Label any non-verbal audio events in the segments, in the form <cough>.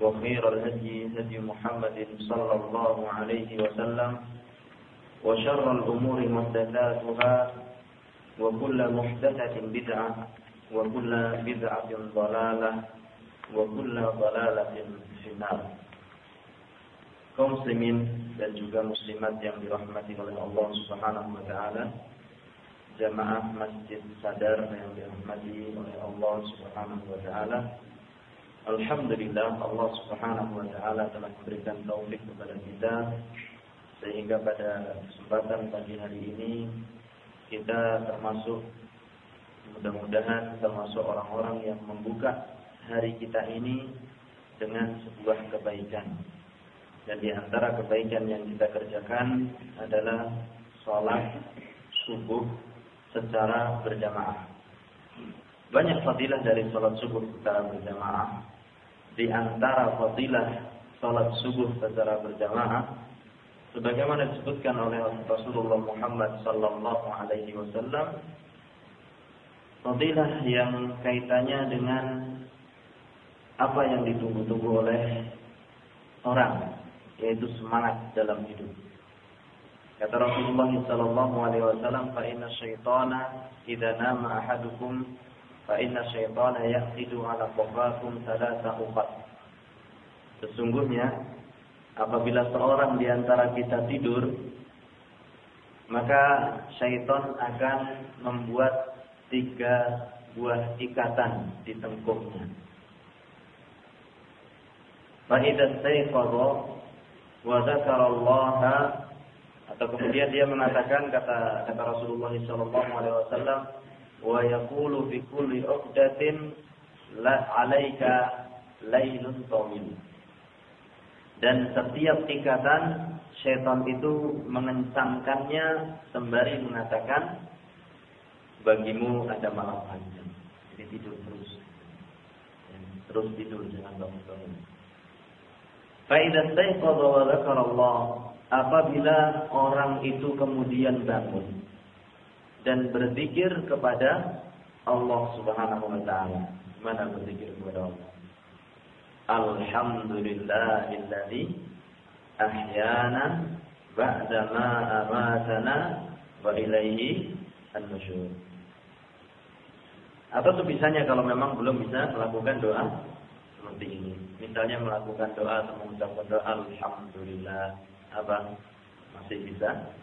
وخير الهدي هدي محمد صلى الله عليه وسلم وشر الأمور محدثاتها وكل محدثة بدعة وكل بدعة ضلالة وكل ضلالة في النار kaum muslimin dan juga muslimat yang dirahmati oleh Allah Subhanahu wa taala jamaah Masjid Sadar yang dirahmati oleh Allah Subhanahu wa taala Alhamdulillah Allah Subhanahu wa taala telah memberikan taufik kepada kita sehingga pada kesempatan pagi hari ini kita termasuk mudah-mudahan termasuk orang-orang yang membuka hari kita ini dengan sebuah kebaikan. Dan di antara kebaikan yang kita kerjakan adalah sholat subuh secara berjamaah. Banyak fadilah dari sholat subuh secara berjamaah. Di antara fadilah sholat subuh secara berjamaah, sebagaimana disebutkan oleh Rasulullah Muhammad Sallallahu Alaihi Wasallam, fadilah yang kaitannya dengan apa yang ditunggu-tunggu oleh orang yaitu semangat dalam hidup. Kata Rasulullah sallallahu alaihi wasallam, "Fa inna syaitana idza nama ahadukum inna syaitana yaqidu ala qafakum thalatha uqat." Sesungguhnya apabila seorang di antara kita tidur, maka syaitan akan membuat tiga buah ikatan di tengkuknya. Faidah sayfadha wa dzakarallaha atau kemudian dia mengatakan kata kata Rasulullah sallallahu alaihi wasallam wa yaqulu fi kulli uqdatin la 'alaika lailun tawil. Dan setiap ikatan syaitan itu mengencangkannya sembari mengatakan bagimu ada malam panjang. Jadi tidur terus. Terus tidur jangan bangun-bangun. Faidah sayqadha wa Allah apabila orang itu kemudian bangun dan berzikir kepada Allah Subhanahu wa taala. Mana berzikir kepada Allah? Alhamdulillahilladzi ahyana ba'da ma amatana wa ilaihi an-nusyur. Atau sebisanya kalau memang belum bisa melakukan doa seperti ini. Misalnya melakukan doa atau mengucapkan doa Alhamdulillah. Apa? Masih bisa?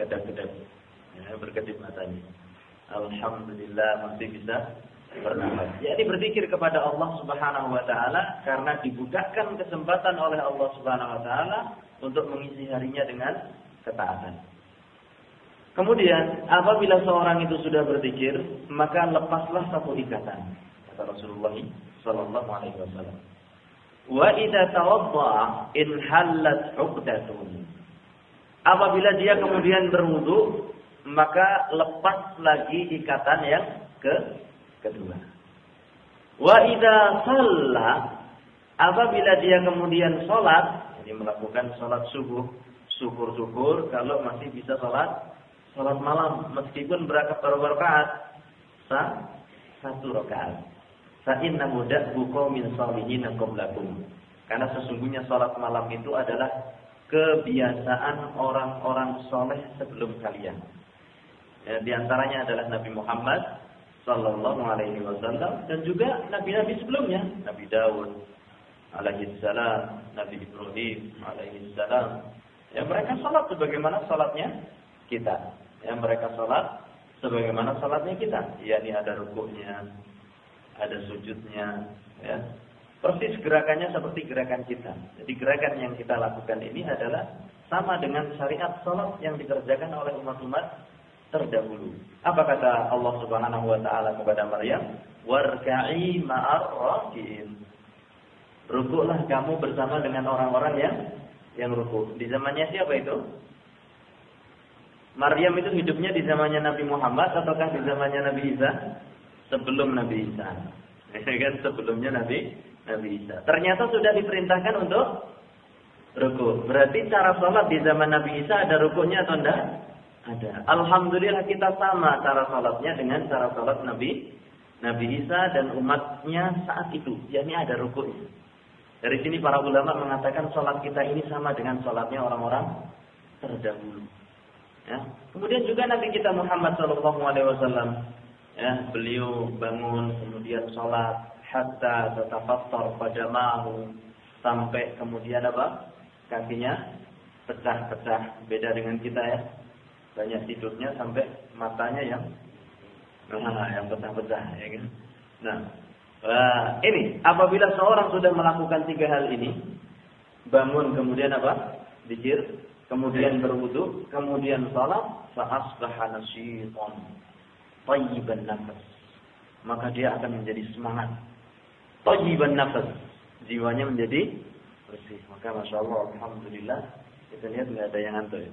Kedap-kedap. Ya, berkedip matanya. Alhamdulillah masih bisa bernafas. Jadi berzikir kepada Allah Subhanahu wa taala karena dibukakan kesempatan oleh Allah Subhanahu wa taala untuk mengisi harinya dengan ketaatan. Kemudian apabila seorang itu sudah berzikir, maka lepaslah satu ikatan. Kata Rasulullah sallallahu alaihi wasallam. Wa idza tawadda in 'uqdatun. Apabila dia kemudian berwudu, maka lepas lagi ikatan yang ke kedua. Wa idza shalla apabila dia kemudian salat, jadi melakukan salat subuh Syukur-syukur kalau masih bisa sholat sholat malam meskipun berapa berapa rakaat? Satu rakaat. Fa'innahu da'bu min salihin qablakum. Karena sesungguhnya sholat malam itu adalah kebiasaan orang-orang soleh sebelum kalian. Ya, di antaranya adalah Nabi Muhammad Sallallahu Alaihi Wasallam dan juga nabi-nabi sebelumnya, Nabi Daud, alaihi salam, Nabi Ibrahim alaihi salam. Ya mereka salat sebagaimana salatnya kita. Ya mereka salat sebagaimana salatnya kita. yakni ada rukuknya, ada sujudnya, ya. Persis gerakannya seperti gerakan kita. Jadi gerakan yang kita lakukan ini adalah sama dengan syariat salat yang dikerjakan oleh umat-umat terdahulu. Apa kata Allah Subhanahu wa taala kepada Maryam? Warka'i ma'ar rakin. Rukuklah kamu bersama dengan orang-orang yang yang rukuk. Di zamannya siapa itu? Maryam itu hidupnya di zamannya Nabi Muhammad ataukah di zamannya Nabi Isa? Sebelum Nabi Isa. Kan sebelumnya Nabi Nabi Isa. Ternyata sudah diperintahkan untuk rukuk. Berarti cara sholat di zaman Nabi Isa ada rukuknya atau enggak? Ada. Alhamdulillah kita sama cara sholatnya dengan cara sholat Nabi Nabi Isa dan umatnya saat itu. yakni ada rukuknya. Dari sini para ulama mengatakan sholat kita ini sama dengan sholatnya orang-orang terdahulu. Ya. Kemudian juga Nabi kita Muhammad Shallallahu Alaihi Wasallam, ya, beliau bangun kemudian sholat hatta tatafattar pajamahu sampai kemudian apa kakinya pecah-pecah beda dengan kita ya banyak tidurnya sampai matanya yang nah, yang pecah-pecah ya kan nah Nah, ini apabila seorang sudah melakukan tiga hal ini, bangun kemudian apa? Dikir, kemudian berwudu, kemudian salat, fa'asbaha nasyitan tayyiban nafas. Maka dia akan menjadi semangat. Tayyiban nafas. Jiwanya menjadi bersih. Maka Masya Allah, Alhamdulillah, kita lihat nggak ada yang ngantuk ya.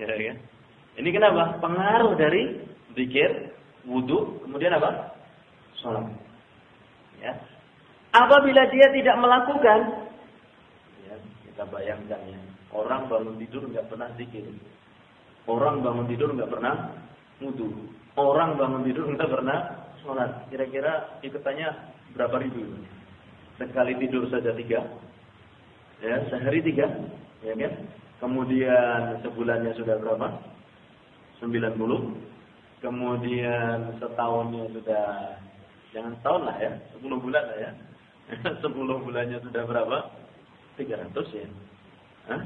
ya kan? Ini kenapa? Pengaruh dari zikir, wudu, kemudian apa? Salat. Ya. Apabila dia tidak melakukan, ya, kita bayangkan ya, orang bangun tidur nggak pernah zikir, orang bangun tidur nggak pernah mudu, orang bangun tidur nggak pernah sholat. Kira-kira ikutannya berapa ribu? Sekali tidur saja tiga, ya sehari tiga, ya kan? Kemudian sebulannya sudah berapa? 90. Kemudian setahunnya sudah Jangan setahun lah ya, 10 bulan lah ya. <laughs> 10 bulannya sudah berapa? 300 ya. Hah?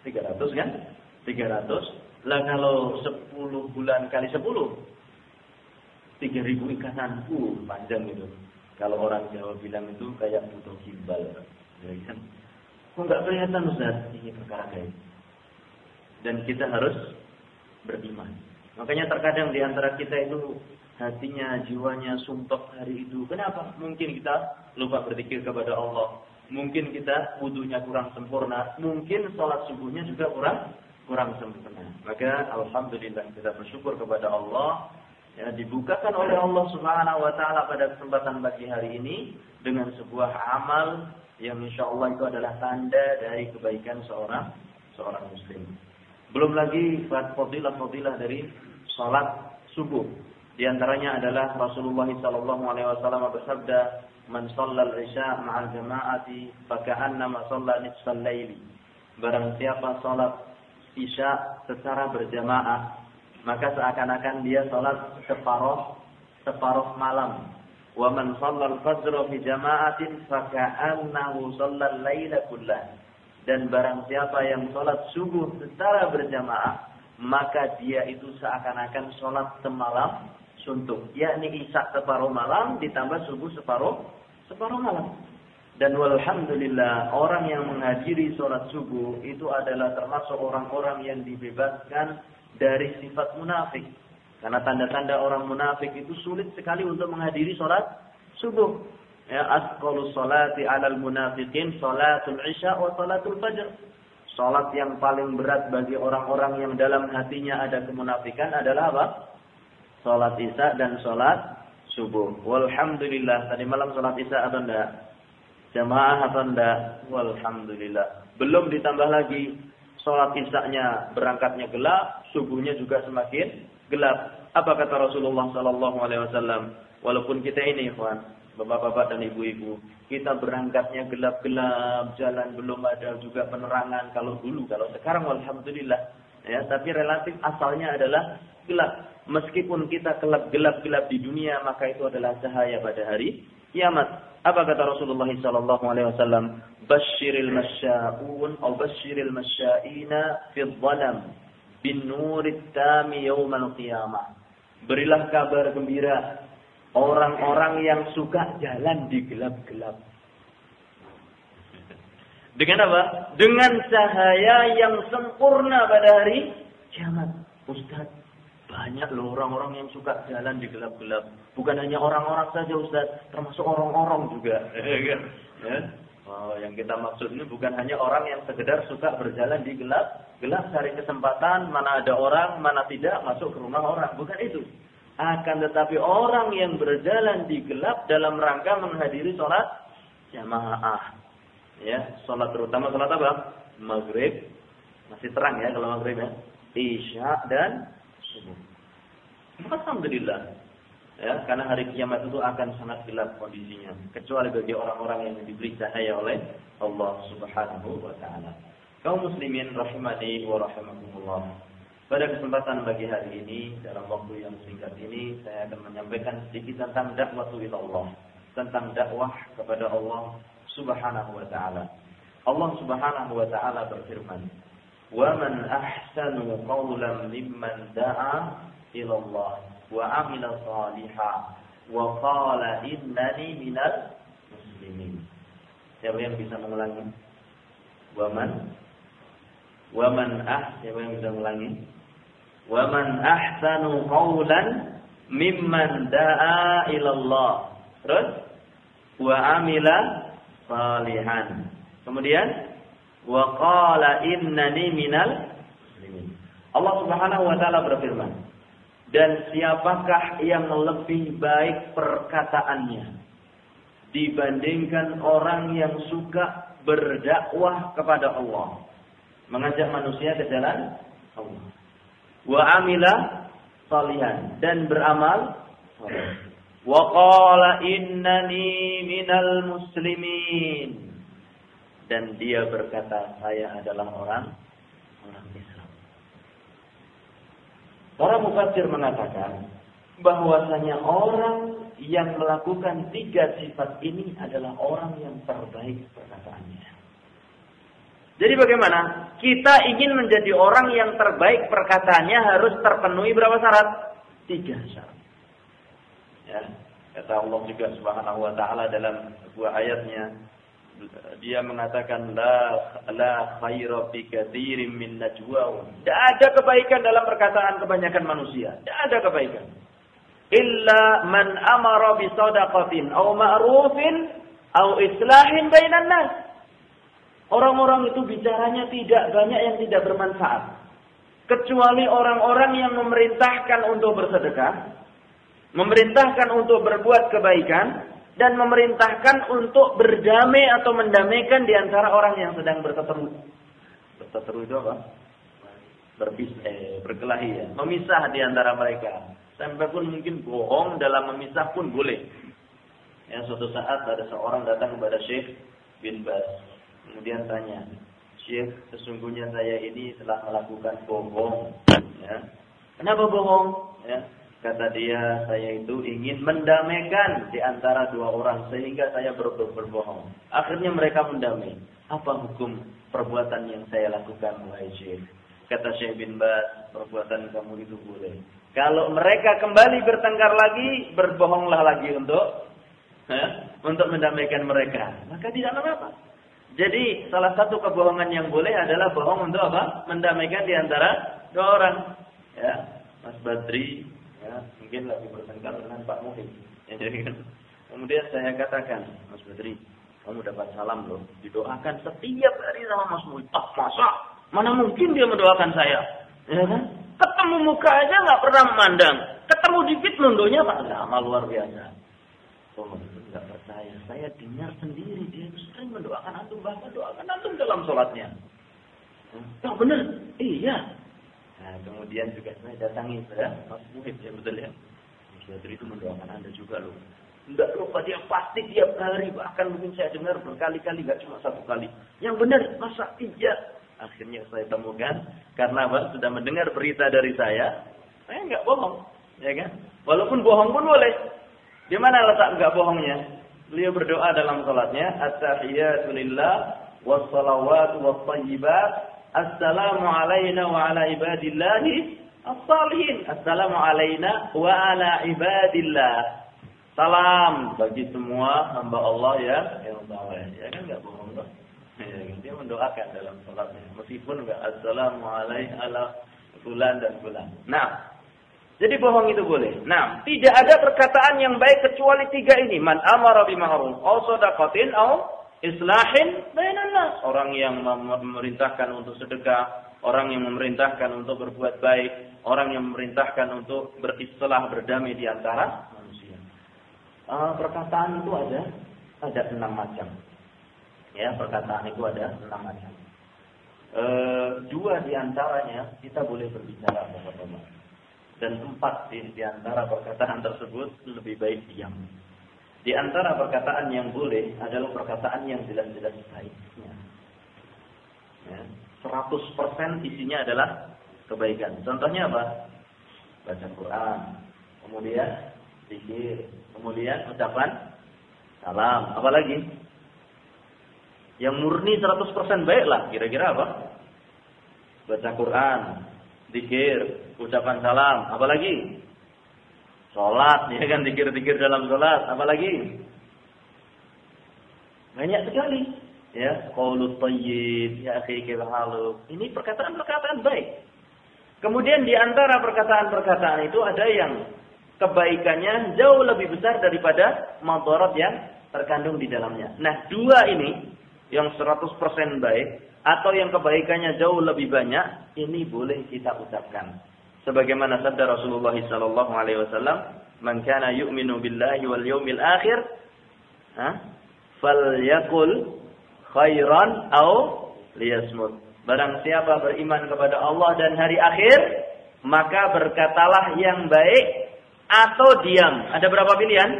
300 kan? 300. Lah kalau 10 bulan kali 10 3000 ikatan. Uh, panjang itu. Kalau orang Jawa bilang itu kayak butuh gimbal. Ya kan? Kok enggak kelihatan Ustaz? Ini perkara kayak Dan kita harus beriman. Makanya terkadang di antara kita itu hatinya, jiwanya sumpah hari itu. Kenapa? Mungkin kita lupa berzikir kepada Allah. Mungkin kita wudhunya kurang sempurna. Mungkin sholat subuhnya juga kurang kurang sempurna. Maka alhamdulillah kita bersyukur kepada Allah ya dibukakan oleh Allah Subhanahu wa taala pada kesempatan pagi hari ini dengan sebuah amal yang insya Allah itu adalah tanda dari kebaikan seorang seorang muslim. Belum lagi fadilah-fadilah dari sholat subuh di antaranya adalah Rasulullah sallallahu alaihi wasallam bersabda, "Man shallal isya ma'al jama'ati faka'annama shalla nisfal laili." Barang siapa salat isya secara berjamaah, maka seakan-akan dia salat separuh separuh malam. Wa man shallal fajr fi jama'atin faka'annahu shallal laila kullah. Dan barang siapa yang salat subuh secara berjamaah, maka dia itu seakan-akan salat semalam suntuk, yakni isak separuh malam ditambah subuh separuh separuh malam. Dan walhamdulillah orang yang menghadiri sholat subuh itu adalah termasuk orang-orang yang dibebaskan dari sifat munafik. Karena tanda-tanda orang munafik itu sulit sekali untuk menghadiri sholat subuh. Ya, asqalu sholati alal munafikin sholatul isya wa sholatul fajr. Sholat yang paling berat bagi orang-orang yang dalam hatinya ada kemunafikan adalah apa? sholat isya dan sholat subuh. Walhamdulillah. Tadi malam sholat isya atau enggak? Jamaah atau enggak? Walhamdulillah. Belum ditambah lagi sholat isya berangkatnya gelap, subuhnya juga semakin gelap. Apa kata Rasulullah Sallallahu Alaihi Wasallam? Walaupun kita ini, ikhwan, bapak-bapak dan ibu-ibu, kita berangkatnya gelap-gelap, jalan belum ada juga penerangan. Kalau dulu, kalau sekarang, alhamdulillah, ya. Tapi relatif asalnya adalah gelap. Meskipun kita gelap-gelap di dunia, maka itu adalah cahaya pada hari kiamat. Apa kata Rasulullah sallallahu alaihi wasallam? Basyiril masya'un atau basyiril masya'ina fi dhalam bin nurit tami yaumal qiyamah. Berilah kabar gembira orang-orang yang suka jalan di gelap-gelap. Dengan apa? Dengan cahaya yang sempurna pada hari kiamat. Ustaz, banyak loh orang-orang yang suka jalan di gelap-gelap. Bukan hanya orang-orang saja Ustaz, termasuk orang-orang juga. Ya kan? ya. Oh, yang kita maksud ini bukan hanya orang yang sekedar suka berjalan di gelap, gelap cari kesempatan, mana ada orang, mana tidak, masuk ke rumah orang. Bukan itu. Akan tetapi orang yang berjalan di gelap dalam rangka menghadiri sholat jamaah. Ya, sholat terutama sholat apa? Maghrib. Masih terang ya kalau maghrib ya. Isya dan subuh. Alhamdulillah. Ya, karena hari kiamat itu akan sangat gelap kondisinya. Kecuali bagi orang-orang yang diberi cahaya oleh Allah subhanahu wa ta'ala. Kaum muslimin rahimani wa rahimakumullah. Pada kesempatan pagi hari ini, dalam waktu yang singkat ini, saya akan menyampaikan sedikit tentang dakwah Allah, tentang dakwah kepada Allah Subhanahu wa taala. Allah Subhanahu wa taala berfirman, waman ahsanu qawlan liman da'a ila Allah wa amil salihah wa qala innani minal muslimin." Siapa yang bisa mengulangi? Wa man ah, siapa yang bisa mengulangi? Waman ahsanu qawlan mimman da'a ilallah. Terus wa amila salihan. Kemudian wa qala innani minal. Allah Subhanahu wa taala berfirman, dan siapakah yang lebih baik perkataannya dibandingkan orang yang suka berdakwah kepada Allah, mengajak manusia ke jalan Allah. Wa amila salihan dan beramal Wa qala innani minal muslimin dan dia berkata saya adalah orang orang Islam. Para mufassir mengatakan bahwasanya orang yang melakukan tiga sifat ini adalah orang yang terbaik perkataannya. Jadi bagaimana? Kita ingin menjadi orang yang terbaik perkataannya harus terpenuhi berapa syarat? Tiga syarat. Ya, kata Allah juga Subhanahu wa taala dalam sebuah ayatnya, dia mengatakan la la khaira fi min. Tidak ada kebaikan dalam perkataan kebanyakan manusia. Tidak ada kebaikan. Illa man amara bi sadaqatin aw ma'rufin aw islahin bainan nas. Orang-orang itu bicaranya tidak banyak yang tidak bermanfaat. Kecuali orang-orang yang memerintahkan untuk bersedekah, memerintahkan untuk berbuat kebaikan, dan memerintahkan untuk berdamai atau mendamaikan di antara orang yang sedang berseteru. Berseteru itu apa? Berbis, eh, berkelahi ya. Memisah di antara mereka. Sampai pun mungkin bohong dalam memisah pun boleh. Ya, suatu saat ada seorang datang kepada Syekh bin Bas. Kemudian tanya, Syekh, sesungguhnya saya ini telah melakukan bohong. Ya. Kenapa bohong? Ya. Kata dia, saya itu ingin mendamaikan di antara dua orang sehingga saya ber berbohong. Akhirnya mereka mendamai. Apa hukum perbuatan yang saya lakukan, wahai Syekh? Kata Syekh bin Bas, perbuatan kamu itu boleh. Kalau mereka kembali bertengkar lagi, berbohonglah lagi untuk ya, untuk mendamaikan mereka. Maka tidak apa-apa. Jadi salah satu kebohongan yang boleh adalah bohong untuk apa? Mendamaikan di antara dua orang. Ya, Mas Badri ya, mungkin lagi bertengkar dengan Pak Muhid. Ya, jadi kan. Kemudian saya katakan, Mas Badri, kamu dapat salam loh, didoakan setiap hari sama Mas Muhid. Ah, masa? Mana mungkin dia mendoakan saya? Ya kan? Ketemu muka aja nggak pernah memandang. Ketemu dikit mundonya Pak amal luar biasa. Oh, percaya. Saya dengar sendiri dia itu sering mendoakan antum bahkan doakan antum dalam sholatnya. Yang benar? Iya. Nah, kemudian juga saya datangi saya, Mas Muhib, ya betul ya. Syadri itu mendoakan Anda juga loh. Tidak lupa dia pasti tiap hari, bahkan mungkin saya dengar berkali-kali, gak cuma satu kali. Yang benar, masa iya? Akhirnya saya temukan, karena apa? Sudah mendengar berita dari saya, saya nggak bohong, ya kan? Walaupun bohong pun boleh. Di mana letak nggak bohongnya? Beliau berdoa dalam salatnya, At-tahiyatu lillah, wassalawatu wassayyibat, Assalamu alayna wa ala ibadillahi as-salihin. Assalamu alayna wa ala ibadillah. Salam bagi semua hamba Allah ya yang saleh. Ya kan enggak bohong loh. Ya, dia mendoakan dalam salatnya. Meskipun enggak assalamu alaihi ala fulan dan fulan. Nah, jadi bohong itu boleh. Nah, tidak ada perkataan yang baik kecuali tiga ini. Man amara bima'ruf, au sadaqatin, au islahin bainan. Orang yang memerintahkan untuk sedekah, orang yang memerintahkan untuk berbuat baik, orang yang memerintahkan untuk beristilah berdamai di antara manusia. Uh, perkataan itu ada ada enam macam. Ya, perkataan itu ada enam macam. Uh, dua di antaranya kita boleh berbicara bapak-bapak. Dan empat di, antara perkataan tersebut lebih baik diam. Di antara perkataan yang boleh adalah perkataan yang jelas-jelas baiknya. Ya. 100% isinya adalah kebaikan. Contohnya apa? Baca Quran, kemudian zikir, kemudian ucapan salam, apa lagi? Yang murni 100% baiklah, kira-kira apa? Baca Quran, zikir, ucapan salam, apa lagi? Salat, ya kan zikir-zikir dalam salat, apa lagi? Banyak sekali ya qaulut thayyib ya akhi halu ini perkataan-perkataan baik kemudian di antara perkataan-perkataan itu ada yang kebaikannya jauh lebih besar daripada madarat yang terkandung di dalamnya nah dua ini yang 100% baik atau yang kebaikannya jauh lebih banyak ini boleh kita ucapkan sebagaimana sabda Rasulullah sallallahu alaihi wasallam man kana yu'minu billahi wal yawmil akhir ha falyakul khairan au liyasmut. Barang siapa beriman kepada Allah dan hari akhir, maka berkatalah yang baik atau diam. Ada berapa pilihan?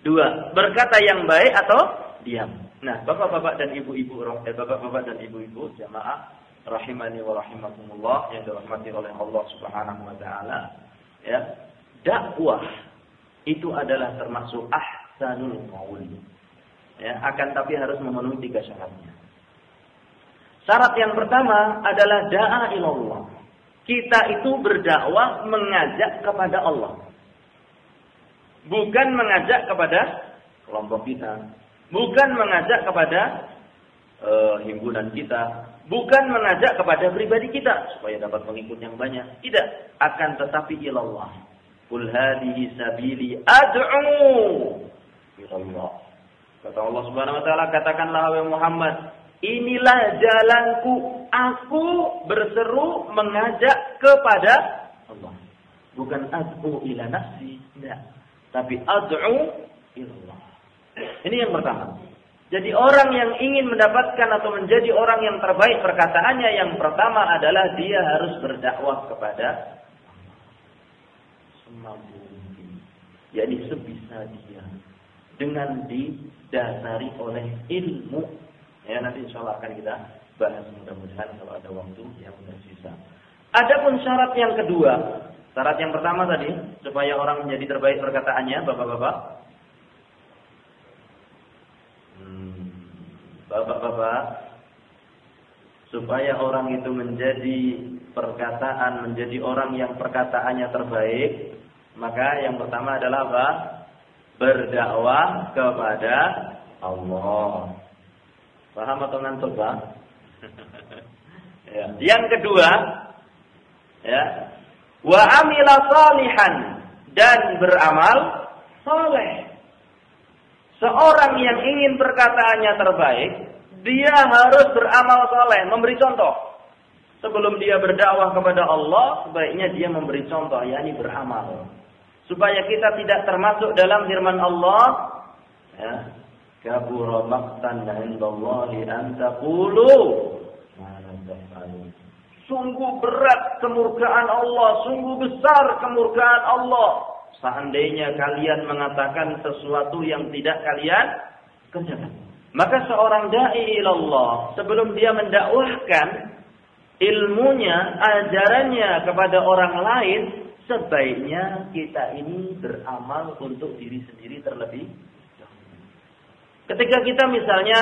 Dua. Berkata yang baik atau diam. Nah, bapak-bapak dan ibu-ibu, eh, bapak-bapak dan ibu-ibu jamaah rahimani wa rahimakumullah yang dirahmati oleh Allah Subhanahu wa taala. Ya. Dakwah itu adalah termasuk ahsanul qaul. Ya, akan tapi harus memenuhi tiga syaratnya. Syarat yang pertama adalah da'a ilallah. Kita itu berdakwah mengajak kepada Allah. Bukan mengajak kepada kelompok kita. Bukan mengajak kepada uh, himpunan kita. Bukan mengajak kepada pribadi kita supaya dapat pengikut yang banyak. Tidak, akan tetapi ilallah. Qul hadhihi sabili ad'u ilallah. Kata Allah Subhanahu wa taala, katakanlah wahai Muhammad, inilah jalanku, aku berseru mengajak kepada Allah. Bukan ad'u ila nafsi, tidak. Tapi ad'u ila Ini yang pertama. Jadi orang yang ingin mendapatkan atau menjadi orang yang terbaik perkataannya yang pertama adalah dia harus berdakwah kepada semampu yakni sebisa dia dengan didasari oleh ilmu. Ya nanti insya Allah akan kita bahas mudah-mudahan kalau ada waktu yang tersisa. Adapun syarat yang kedua, syarat yang pertama tadi supaya orang menjadi terbaik perkataannya, bapak-bapak. Hmm, bapak-bapak, supaya orang itu menjadi perkataan, menjadi orang yang perkataannya terbaik, maka yang pertama adalah apa? berdakwah kepada Allah. Paham atau ngantuk, Pak? ya. Yang kedua, ya, wa amila salihan dan beramal soleh. Seorang yang ingin perkataannya terbaik, dia harus beramal soleh, memberi contoh. Sebelum dia berdakwah kepada Allah, sebaiknya dia memberi contoh, yakni beramal supaya kita tidak termasuk dalam firman Allah ya kabura indallahi an taqulu Sungguh berat kemurkaan Allah, sungguh besar kemurkaan Allah. Seandainya kalian mengatakan sesuatu yang tidak kalian kerjakan. Maka seorang dai ilallah sebelum dia mendakwahkan ilmunya, ajarannya kepada orang lain, sebaiknya kita ini beramal untuk diri sendiri terlebih Ketika kita misalnya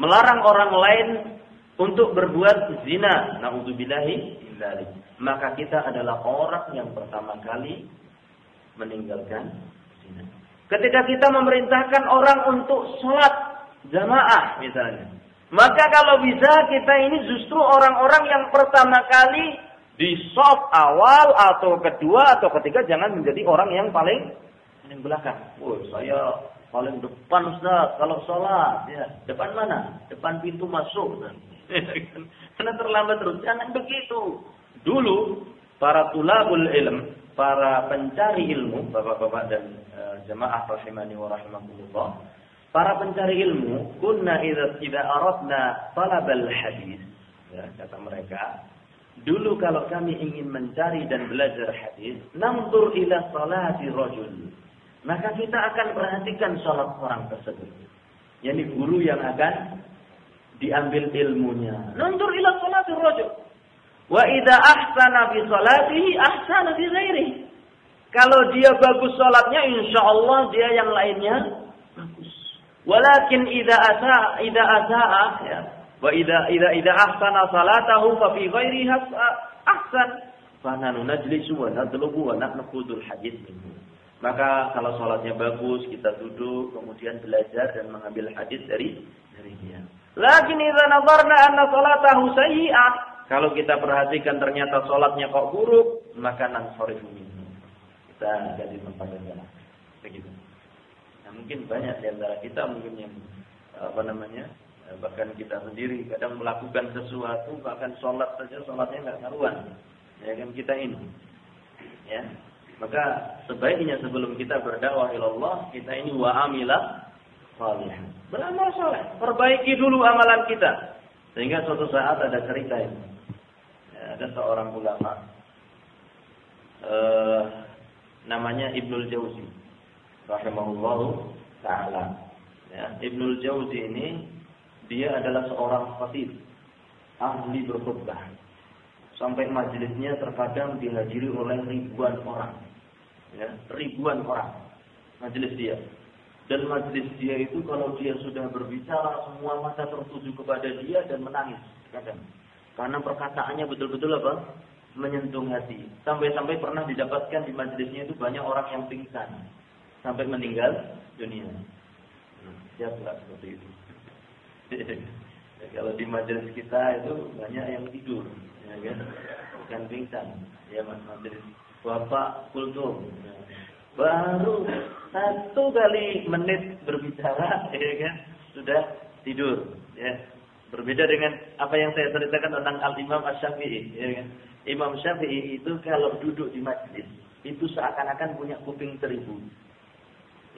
melarang orang lain untuk berbuat zina, naudzubillahi maka kita adalah orang yang pertama kali meninggalkan zina. Ketika kita memerintahkan orang untuk sholat jamaah misalnya, maka kalau bisa kita ini justru orang-orang yang pertama kali di soft awal atau kedua atau ketiga jangan menjadi orang yang paling paling belakang. Oh, saya paling depan Ustaz kalau sholat ya. Depan mana? Depan pintu masuk <laughs> karena terlambat terus. Jangan begitu. Dulu para tulabul ilm para pencari ilmu bapak-bapak dan uh, jemaah rahimani wa rahimakumullah para pencari ilmu kunna idza idza aradna talabal hadis ya kata mereka dulu kalau kami ingin mencari dan belajar hadis namdur ila salati rajul maka kita akan perhatikan sholat orang tersebut. Yani guru yang akan diambil ilmunya. Nuntur ila sholat rajul. Wa idza ahsana bi salatihi ahsana bi ghairihi. Kalau dia bagus sholatnya, insya Allah dia yang lainnya bagus. Walakin idza asa idza asaa ya. Wa idza idza idza ahsana salatahu fa fi ghairihi ahsan. Fa nanu najlisu wa nadlubu wa nakhudul hadits minhu. Maka kalau sholatnya bagus, kita duduk, kemudian belajar dan mengambil hadis dari dari dia. Lakin idza nazarna anna salatahu sayyi'ah. Kalau kita perhatikan ternyata sholatnya kok buruk, maka nansarifu minhu. Kita jadi tempat Begitu. Nah, mungkin banyak di antara kita mungkin yang apa namanya bahkan kita sendiri kadang melakukan sesuatu bahkan sholat saja sholatnya nggak karuan ya kan kita ini ya maka sebaiknya sebelum kita berdakwah ilallah, kita ini wa amila salih. Beramal soleh. Perbaiki dulu amalan kita. Sehingga suatu saat ada cerita ini. Ada seorang ulama. Eh, namanya Ibnul Jauzi. Rahimahullah ta'ala. Ya, Ibnul Jauzi ini, dia adalah seorang khatib. Ahli berkhutbah sampai majelisnya terkadang dihadiri oleh ribuan orang ya, ribuan orang majelis dia. Dan majelis dia itu kalau dia sudah berbicara semua mata tertuju kepada dia dan menangis kadang. Karena perkataannya betul-betul apa? Menyentuh hati. Sampai-sampai pernah didapatkan di majelisnya itu banyak orang yang pingsan sampai meninggal dunia. Siap nggak seperti itu? <laughs> ya, kalau di majelis kita itu banyak yang tidur, ya kan? Bukan pingsan. Ya majelis Bapak Kultum. Baru satu kali menit berbicara, <laughs> ya kan, sudah tidur. Ya. Berbeda dengan apa yang saya ceritakan tentang Al-Imam Asy-Syafi'i. Ya kan. Imam Syafi'i itu kalau duduk di masjid, itu seakan-akan punya kuping seribu.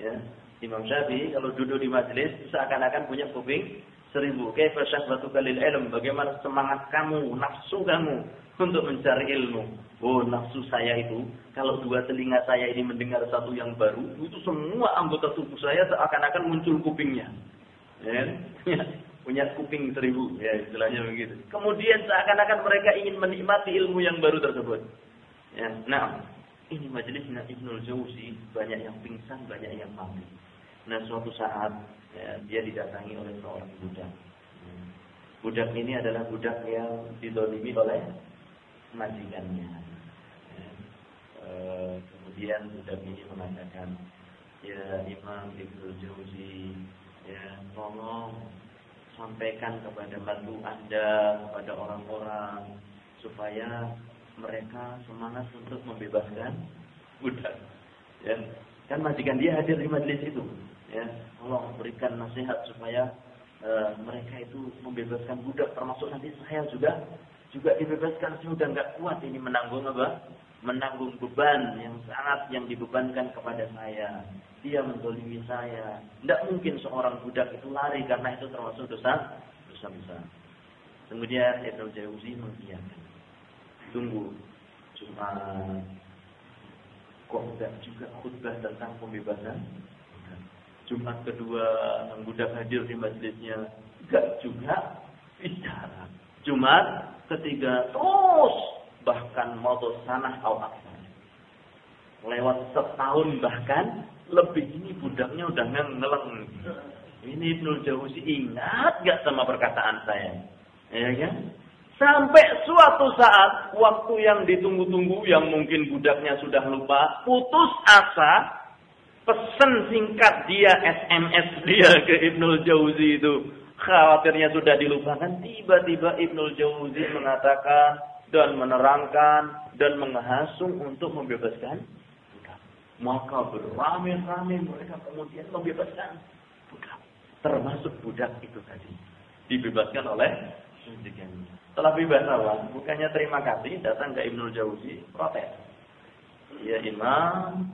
Ya. Imam Syafi'i kalau duduk di majelis seakan-akan punya kuping seribu. Kaifa syahbatu kalil ilm? Bagaimana semangat kamu, nafsu kamu untuk mencari ilmu. Oh, nafsu saya itu, kalau dua telinga saya ini mendengar satu yang baru, itu semua anggota tubuh saya seakan-akan muncul kupingnya. Ya, <laughs> punya kuping seribu, ya istilahnya begitu. Kemudian seakan-akan mereka ingin menikmati ilmu yang baru tersebut. Ya, nah, ini majelisnya Ibnul Jauzi, banyak yang pingsan, banyak yang mati. Nah, suatu saat ya, dia didatangi oleh seorang budak. Budak ini adalah budak yang didolimi oleh majikannya. Ya. E, kemudian budak ini mengatakan, ya Imam Ibnu Jauzi, ya tolong sampaikan kepada bantu anda, kepada orang-orang supaya mereka semangat untuk membebaskan budak. Ya, kan majikan dia hadir di majelis itu. Ya, tolong berikan nasihat supaya uh, mereka itu membebaskan budak, termasuk nanti saya juga juga dibebaskan sudah nggak kuat ini menanggung apa? Menanggung beban yang sangat yang dibebankan kepada saya. Dia mendolimi saya. Tidak mungkin seorang budak itu lari karena itu termasuk dosa dosa besar. Kemudian Ibnu Jauzi mengiyakan. tunggu. Jumat kok enggak juga khutbah tentang pembebasan? Jumat kedua yang budak hadir di majelisnya enggak juga. Bicara. Jumat ketiga terus bahkan motor sanah au lewat setahun bahkan lebih ini budaknya udah ngeleng ini Ibnu Jauzi ingat gak sama perkataan saya ya kan Sampai suatu saat, waktu yang ditunggu-tunggu, yang mungkin budaknya sudah lupa, putus asa, pesan singkat dia, SMS dia ke Ibnul Jauzi itu. Khawatirnya sudah dilupakan, tiba-tiba Ibnul Jauzi mengatakan dan menerangkan dan menghasung untuk membebaskan. Maka beramai-ramai mereka kemudian membebaskan budak. Termasuk budak itu tadi. Dibebaskan oleh Sujikannya. Setelah bebas awan, bukannya terima kasih, datang ke Ibnul Jauzi, protes. Ya Imam,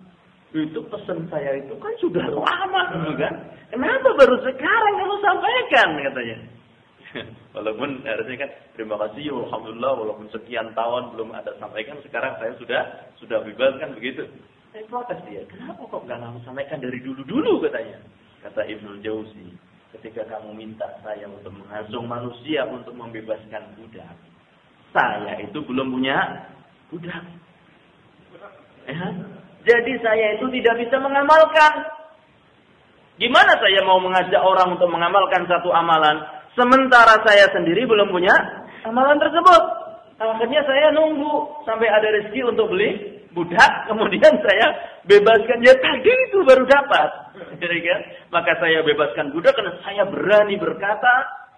itu pesan saya itu kan sudah lama dulu kan. Kenapa baru sekarang kamu sampaikan katanya. <laughs> walaupun harusnya kan terima kasih alhamdulillah walaupun sekian tahun belum ada sampaikan sekarang saya sudah sudah bebas kan begitu. Saya protes dia, kenapa kok nggak kamu sampaikan dari dulu-dulu katanya. Kata Ibnu Jauzi, ketika kamu minta saya untuk menghasung manusia untuk membebaskan budak. Saya itu belum punya budak. Ya? Jadi saya itu tidak bisa mengamalkan. Gimana saya mau mengajak orang untuk mengamalkan satu amalan, sementara saya sendiri belum punya amalan tersebut. Akhirnya saya nunggu sampai ada rezeki untuk beli budak, kemudian saya bebaskan. Ya tadi itu baru dapat. Jadi <laughs> kan? Maka saya bebaskan budak karena saya berani berkata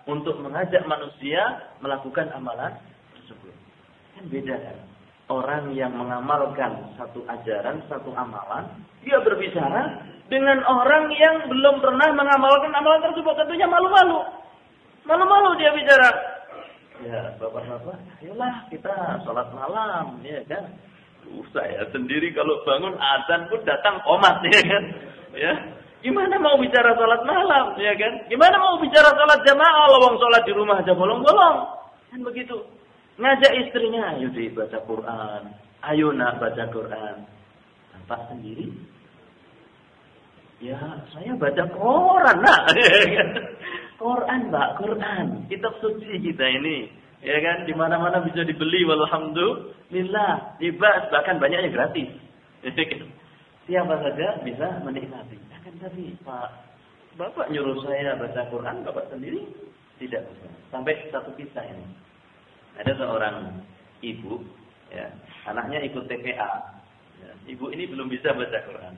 untuk mengajak manusia melakukan amalan tersebut. Kan beda kan? Orang yang mengamalkan satu ajaran, satu amalan, dia berbicara dengan orang yang belum pernah mengamalkan amalan tersebut. Tentunya malu-malu. Malu-malu dia bicara. Ya, bapak-bapak, ayolah kita sholat malam, ya kan? Uh, saya sendiri kalau bangun azan pun datang komat ya kan. Ya. Gimana mau bicara salat malam ya kan? Gimana mau bicara salat jamaah lawang salat di rumah aja bolong-bolong. Kan begitu. Ngajak istrinya, ayo di baca Quran. Ayo nak baca Quran. Bapak sendiri Ya, saya baca Quran, nak. <laughs> Quran, Mbak, Quran. Kitab suci kita ini. Ya kan, di mana-mana bisa dibeli walhamdulillah Lillah, dibahas bahkan banyak yang gratis. Siapa saja bisa menikmati. Akan tapi Pak, Bapak nyuruh saya baca Quran, Bapak sendiri tidak bisa. Sampai satu kisah ini. Ada seorang ibu, ya, anaknya ikut TPA. Ya, ibu ini belum bisa baca Quran.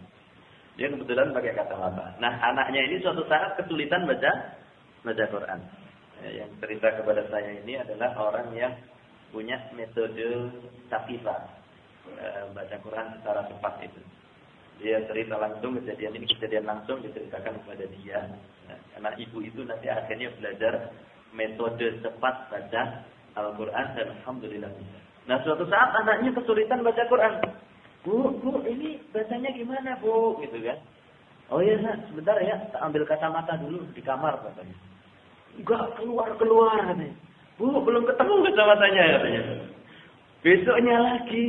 Dia kebetulan pakai kacamata. Nah, anaknya ini suatu saat kesulitan baca baca Quran. Ya, yang cerita kepada saya ini adalah orang yang punya metode takifa e, baca Quran secara cepat itu. Dia cerita langsung kejadian ini kejadian langsung diceritakan kepada dia. Nah, karena ibu itu nanti akhirnya belajar metode cepat baca Al-Quran dan Alhamdulillah. Nah suatu saat anaknya kesulitan baca Quran. Bu, bu, ini bacanya gimana bu? Gitu kan. Oh iya, sebentar ya, ambil kacamata dulu di kamar katanya. Enggak keluar-keluar katanya. Bu, belum ketemu kacamatanya katanya. Besoknya lagi,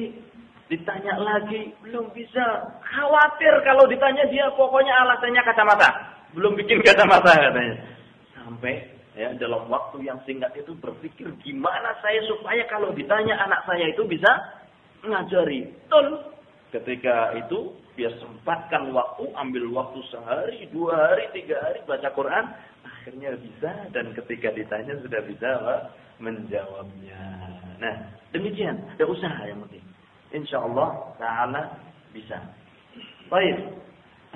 ditanya lagi, belum bisa. Khawatir kalau ditanya dia pokoknya alasannya kacamata. Belum bikin kacamata katanya. Sampai ya dalam waktu yang singkat itu berpikir gimana saya supaya kalau ditanya anak saya itu bisa ngajari. Betul. Ketika itu dia sempatkan waktu, ambil waktu sehari, dua hari, tiga hari baca Quran, akhirnya bisa dan ketika ditanya sudah bisa apa? menjawabnya. Nah, demikian, ada usaha yang penting. Insya Allah taala bisa. Baik.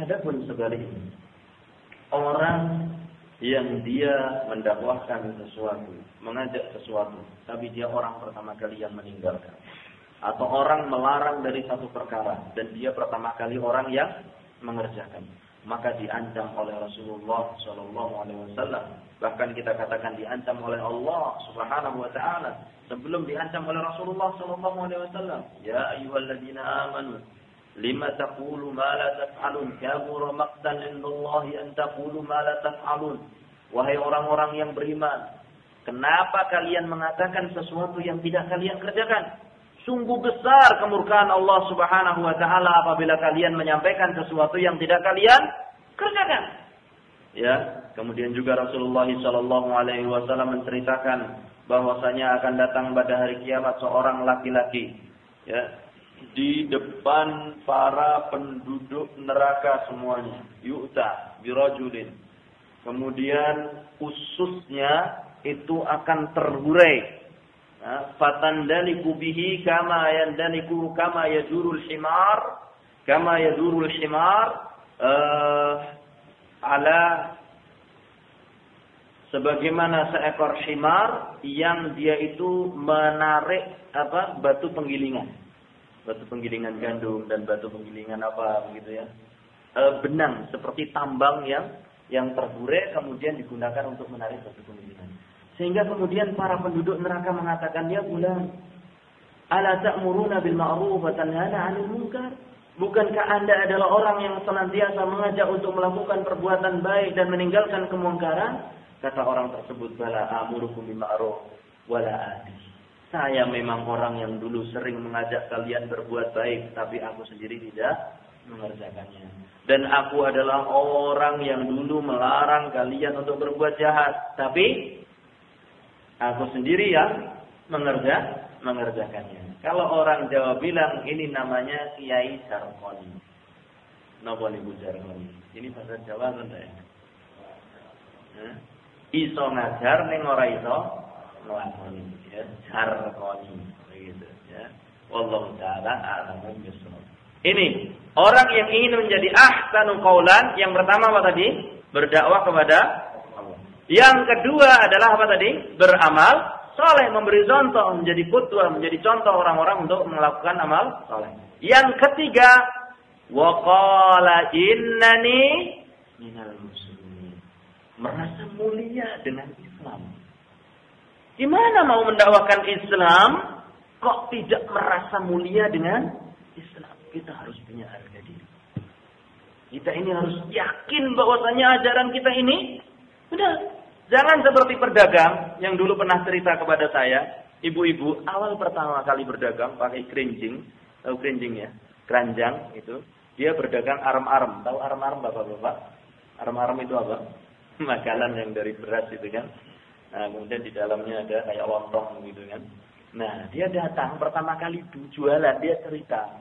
Adapun sebaliknya, orang yang dia mendakwahkan sesuatu, mengajak sesuatu, tapi dia orang pertama kali yang meninggalkan. Atau orang melarang dari satu perkara, dan dia pertama kali orang yang mengerjakan maka diancam oleh Rasulullah Shallallahu Alaihi Wasallam. Bahkan kita katakan diancam oleh Allah Subhanahu Wa Taala sebelum diancam oleh Rasulullah Shallallahu Alaihi Wasallam. Ya ayyuhalladzina amanu lima taqulu ma la taf'alun kabura maqtan indallahi an taqulu ma la taf'alun. Wahai orang-orang yang beriman, kenapa kalian mengatakan sesuatu yang tidak kalian kerjakan? Sungguh besar kemurkaan Allah Subhanahu wa taala apabila kalian menyampaikan sesuatu yang tidak kalian kerjakan. Ya, kemudian juga Rasulullah sallallahu alaihi wasallam menceritakan bahwasanya akan datang pada hari kiamat seorang laki-laki ya di depan para penduduk neraka semuanya. Yu'ta birajulin. Kemudian ususnya itu akan terhurai fatandaliku bihi kama yandaliku kama yadurul himar kama yadurul himar uh, ala sebagaimana seekor himar yang dia itu menarik apa batu penggilingan. Batu penggilingan gandum dan batu penggilingan apa begitu ya. E, benang seperti tambang yang yang terburai kemudian digunakan untuk menarik batu penggilingan sehingga kemudian para penduduk neraka mengatakan, "Ya bulan, ala ta'muruna bil ma'ruf wa tanhana 'anil munkar?" Bukankah Anda adalah orang yang senantiasa mengajak untuk melakukan perbuatan baik dan meninggalkan kemungkaran? Kata orang tersebut, "Bala amurukum bil ma'ruf wa la Saya memang orang yang dulu sering mengajak kalian berbuat baik, tapi aku sendiri tidak mengerjakannya. Dan aku adalah orang yang dulu melarang kalian untuk berbuat jahat, tapi Aku sendiri yang mengerja, mengerjakannya. Kalau orang Jawa bilang ini namanya Kiai Sarkoni. Napa niku Sarkoni? Ini bahasa Jawa kan ya? Iso ngajar ning ora iso nglakoni ya Sarkoni begitu ya. Wallahu taala a'lamu bissawab. Ini orang yang ingin menjadi ahsanu qaulan yang pertama apa tadi? Berdakwah kepada yang kedua adalah apa tadi? Beramal soleh, memberi contoh, menjadi kutwa, menjadi contoh orang-orang untuk melakukan amal soleh. Yang ketiga, waqala innani minal muslimin. Merasa mulia dengan Islam. Gimana mau mendakwakan Islam kok tidak merasa mulia dengan Islam? Kita harus punya harga diri. Kita ini harus yakin bahwasanya ajaran kita ini Udah, jangan seperti perdagang yang dulu pernah cerita kepada saya, ibu-ibu awal pertama kali berdagang pakai kerinjing, tahu kerinjing ya, keranjang itu, dia berdagang arem-arem, tahu arem-arem bapak-bapak? Arem-arem itu apa? <laughs> Makanan yang dari beras itu kan. Nah, kemudian di dalamnya ada kayak lontong gitu kan. Nah, dia datang pertama kali jualan, dia cerita.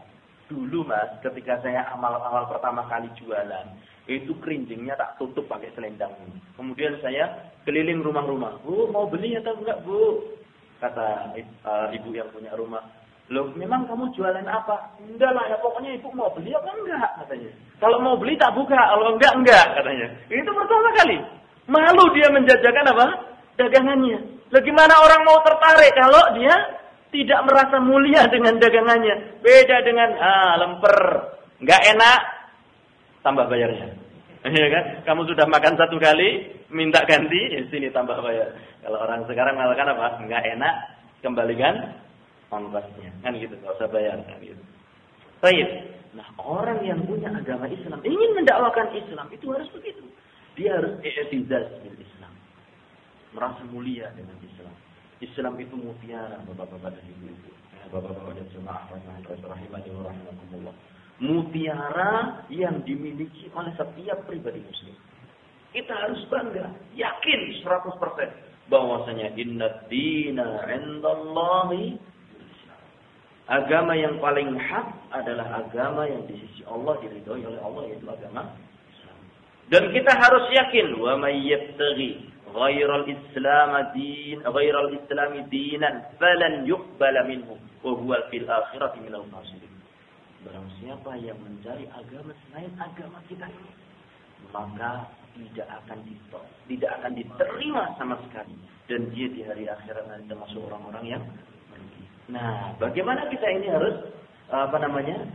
Dulu mas, ketika saya amal-amal pertama kali jualan, itu kerincingnya tak tutup pakai selendang. Kemudian saya keliling rumah-rumah. Bu, mau beli atau enggak, Bu? Kata uh, ibu yang punya rumah. Loh, memang kamu jualan apa? Enggak lah, ya pokoknya ibu mau beli apa enggak, katanya. Kalau mau beli tak buka, kalau enggak, enggak, katanya. Itu pertama kali. Malu dia menjajakan apa? Dagangannya. Loh, gimana orang mau tertarik kalau dia tidak merasa mulia dengan dagangannya. Beda dengan, ah, lemper. Enggak enak, tambah bayarnya. Ya kan? Kamu sudah makan satu kali, minta ganti, ya sini tambah bayar. Kalau orang sekarang melakukan apa? Enggak enak, kembalikan ongkosnya. Kan gitu, enggak usah bayar kan gitu. Baik. Nah, orang yang punya agama Islam ingin mendakwakan Islam itu harus begitu. Dia harus i'tizaz bil Islam. Merasa mulia dengan Islam. Islam itu mutiara Bapak-bapak dan Ibu-ibu. Ya, Bapak-bapak dan jemaah rahimahnya rahimakumullah mutiara yang dimiliki oleh setiap pribadi muslim. Kita harus bangga, yakin 100% bahwasanya inna dina indallahi agama yang paling hak adalah agama yang di sisi Allah diridhoi oleh Allah yaitu agama Islam. Dan kita harus yakin wa may yabtaghi ghairal islam din ghairal islam dinan falan yuqbala minhu wa huwa fil akhirati minal khasirin. Barang siapa yang mencari agama selain agama kita ini, maka tidak akan ditolak, tidak akan diterima sama sekali. Dan dia di hari akhirat nanti termasuk orang-orang yang. Nah, bagaimana kita ini harus apa namanya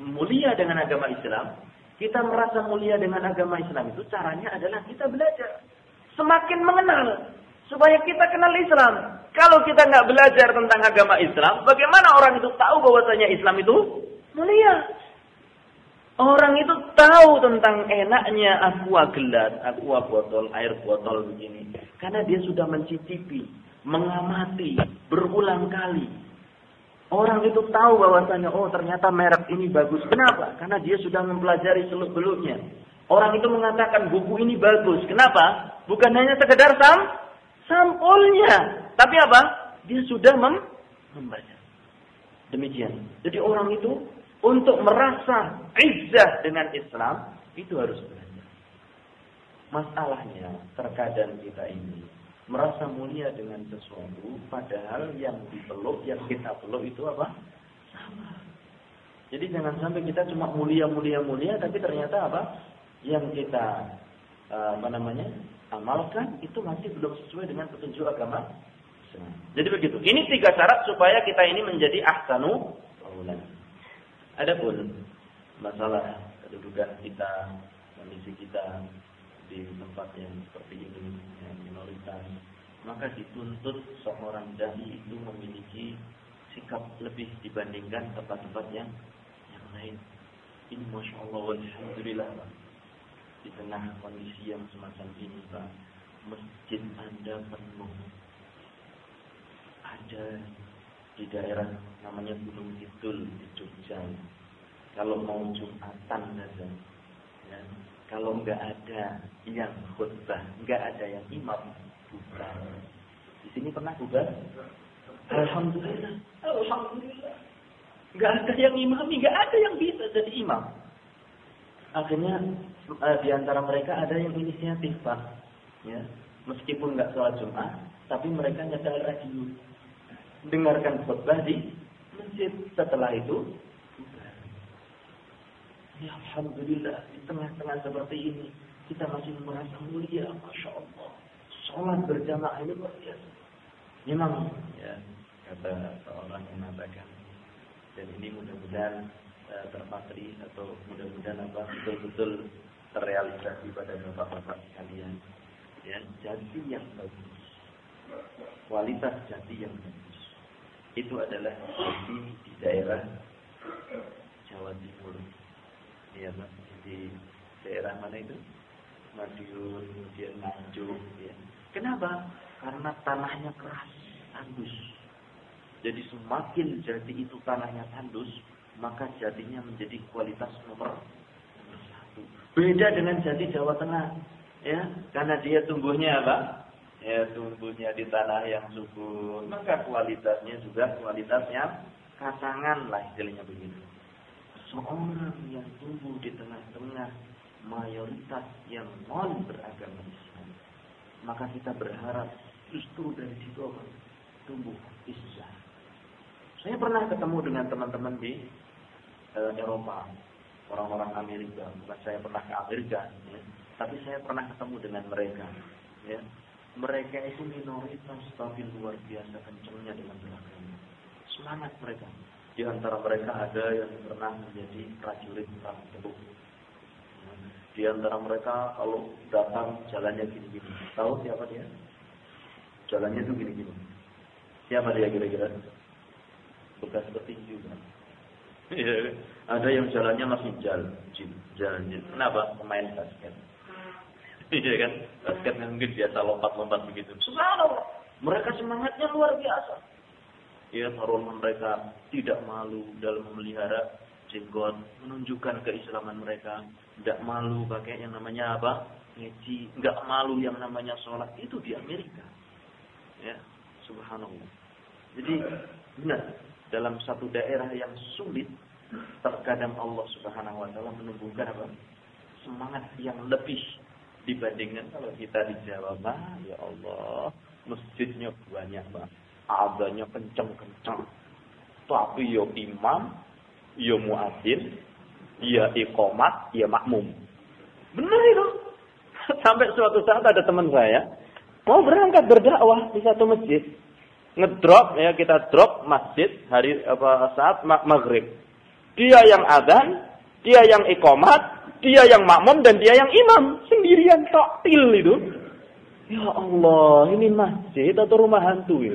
mulia dengan agama Islam? Kita merasa mulia dengan agama Islam itu caranya adalah kita belajar, semakin mengenal supaya kita kenal Islam. Kalau kita nggak belajar tentang agama Islam, bagaimana orang itu tahu bahwasanya Islam itu mulia. Orang itu tahu tentang enaknya aqua gelas, aqua botol, air botol begini. Karena dia sudah mencicipi, mengamati, berulang kali. Orang itu tahu bahwasanya oh ternyata merek ini bagus. Kenapa? Karena dia sudah mempelajari seluk beluknya. Orang itu mengatakan buku ini bagus. Kenapa? Bukan hanya sekedar sam sampulnya, tapi apa? Dia sudah mem membaca. Demikian. Jadi orang itu untuk merasa izzah dengan Islam itu harus belajar. Masalahnya terkadang kita ini merasa mulia dengan sesuatu padahal yang dipeluk yang kita peluk itu apa? Sama. Jadi jangan sampai kita cuma mulia mulia mulia tapi ternyata apa? Yang kita eh, apa namanya amalkan itu masih belum sesuai dengan petunjuk agama jadi begitu. Ini tiga syarat supaya kita ini menjadi ahsanu adapun masalah kedudukan kita kondisi kita di tempat yang seperti ini yang minoritas maka dituntut seorang dai itu memiliki sikap lebih dibandingkan tempat-tempat yang yang lain ini masya Allah alhamdulillah Pak. di tengah kondisi yang semacam ini Pak masjid anda penuh ada di daerah namanya Gunung Kidul di Jogja kalau mau Jumatan saja ya, kalau nggak ada yang khutbah, nggak ada yang imam, bubar. Di sini pernah bubar? Alhamdulillah, Alhamdulillah. Nggak ada yang imam, nggak ada yang bisa jadi imam. Akhirnya eh, di antara mereka ada yang inisiatif pak, ya. Meskipun nggak sholat Jumat, tapi mereka nyetel radio, dengarkan khutbah di masjid. Setelah itu Ya Alhamdulillah di tengah-tengah seperti ini kita masih merasa mulia, masya Allah. Sholat berjamaah ini luar biasa. Memang ya kata seorang yang mengatakan dan ini mudah-mudahan uh, terpatri atau mudah-mudahan apa betul-betul terrealisasi pada bapak-bapak sekalian. Ya, jati yang bagus, kualitas jati yang bagus itu adalah di daerah Jawa Timur ya Pak, di daerah mana itu? Madiun, kemudian Nganjuk, ya. Kenapa? Karena tanahnya keras, tandus. Jadi semakin jadi itu tanahnya tandus, maka jadinya menjadi kualitas nomor satu. Beda dengan jati Jawa Tengah, ya, karena dia tumbuhnya apa? Ya, tumbuhnya di tanah yang subur, maka kualitasnya juga kualitasnya kasangan lah istilahnya begitu seorang yang tumbuh di tengah-tengah mayoritas yang non beragama Islam, maka kita berharap justru dari situ apa? tumbuh Islam. Saya pernah ketemu dengan teman-teman di uh, Eropa, orang-orang Amerika. Bukan saya pernah ke Amerika, ya. tapi saya pernah ketemu dengan mereka. Ya. Mereka itu minoritas tapi luar biasa kencangnya dengan beragama. Semangat mereka. Di antara mereka ada yang pernah menjadi prajurit perang tebuk. Di antara mereka kalau datang jalannya gini-gini. Tahu siapa dia? Jalannya itu gini-gini. Siapa dia kira-kira? Bekas petinju kan? Iya, ada yang jalannya masih jalan, jalan, Kenapa? Pemain basket. Iya kan? Basket kan mungkin biasa lompat-lompat begitu. Subhanallah. Mereka semangatnya luar biasa ya taruhan mereka tidak malu dalam memelihara jenggot, menunjukkan keislaman mereka, tidak malu pakai yang namanya apa? ngeci, nggak malu yang namanya sholat itu di Amerika. Ya, subhanallah. Jadi benar dalam satu daerah yang sulit terkadang Allah Subhanahu wa taala menumbuhkan apa? semangat yang lebih dibandingkan kalau kita di Jawa, bah, ya Allah, masjidnya banyak, Pak adanya kenceng-kenceng. Tapi yo imam, yo muadzin, ya iqomat, ya makmum. Benar itu. <laughs> Sampai suatu saat ada teman saya mau berangkat berdakwah di satu masjid. Ngedrop ya kita drop masjid hari apa saat maghrib. Dia yang adzan, dia yang iqomat, dia yang makmum dan dia yang imam sendirian taktil itu. Ya Allah, ini masjid atau rumah hantu ya?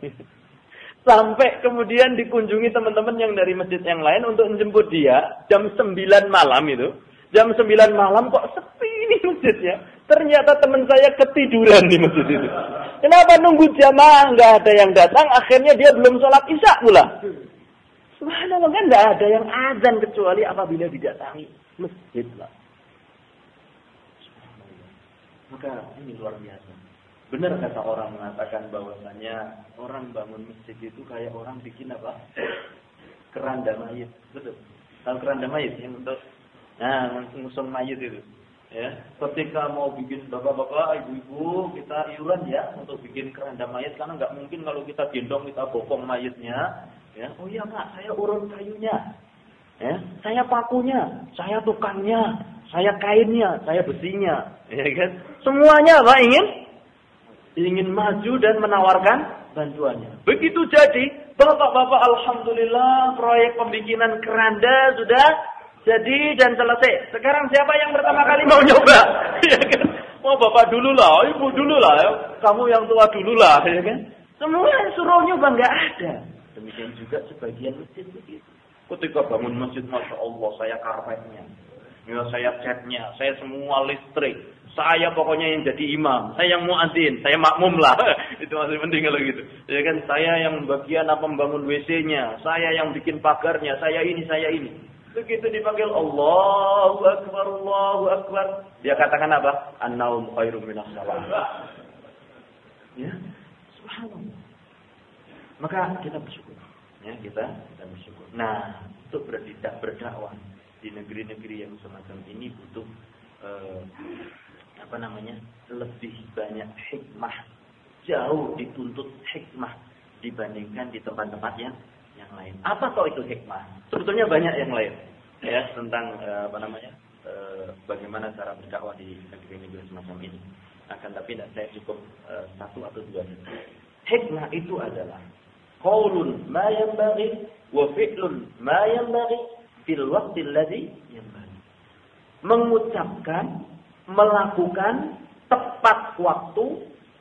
<laughs> Sampai kemudian dikunjungi teman-teman yang dari masjid yang lain untuk menjemput dia jam 9 malam itu. Jam 9 malam kok sepi ini masjidnya. Ternyata teman saya ketiduran di masjid itu. Kenapa nunggu jamaah nggak ada yang datang? Akhirnya dia belum sholat isya pula. Subhanallah kan nggak ada yang azan kecuali apabila didatangi masjid lah. Maka ini luar biasa. Benar kata orang mengatakan bahwasanya orang bangun masjid itu kayak orang bikin apa? Keranda mayit. Betul. Tahu keranda mayit yang untuk nah ngusung mayit itu. Ya, ketika mau bikin bapak-bapak, ibu-ibu, kita iuran ya untuk bikin keranda mayit karena nggak mungkin kalau kita gendong kita bopong mayitnya. Ya, oh iya pak, saya urun kayunya. Ya, saya pakunya, saya tukangnya, saya kainnya, saya besinya, ya kan? Semuanya apa ingin ingin maju dan menawarkan bantuannya. Begitu jadi, bapak-bapak alhamdulillah proyek pembikinan keranda sudah jadi dan selesai. Sekarang siapa yang pertama kali mau nyoba? <laughs> ya kan? Mau bapak dulu lah, ibu dulu lah, ya. kamu yang tua dulu lah, ya kan? Semua suruh nyoba nggak ada. Demikian juga sebagian masjid begitu. Ketika bangun masjid, masya Allah, saya karpetnya, ya saya catnya, saya semua listrik, saya pokoknya yang jadi imam, saya yang muadzin, saya makmum lah. <laughs> itu masih penting kalau gitu. Ya kan, saya yang bagian apa membangun WC-nya, saya yang bikin pagarnya, saya ini, saya ini. Begitu dipanggil Allahu Akbar, Allahu Akbar. Dia katakan apa? An-naum khairum minas. <laughs> Ya, subhanallah. Maka kita bersyukur. Ya, kita kita bersyukur. Nah, untuk berdidak berdakwah di negeri-negeri yang semacam ini butuh eh, apa namanya? lebih banyak hikmah. Jauh dituntut hikmah dibandingkan di tempat-tempat yang yang lain. Apa kok itu hikmah? Sebetulnya banyak yang lain ya tentang uh, apa namanya uh, bagaimana cara berdakwah di negeri-negeri semacam ini. Akan tapi tidak saya cukup uh, satu atau dua Hikmah itu adalah qaulun ma yanbaghi wa fi'lun ma yanbaghi fil waqti alladhi yanbaghi. Mengucapkan, melakukan tepat waktu,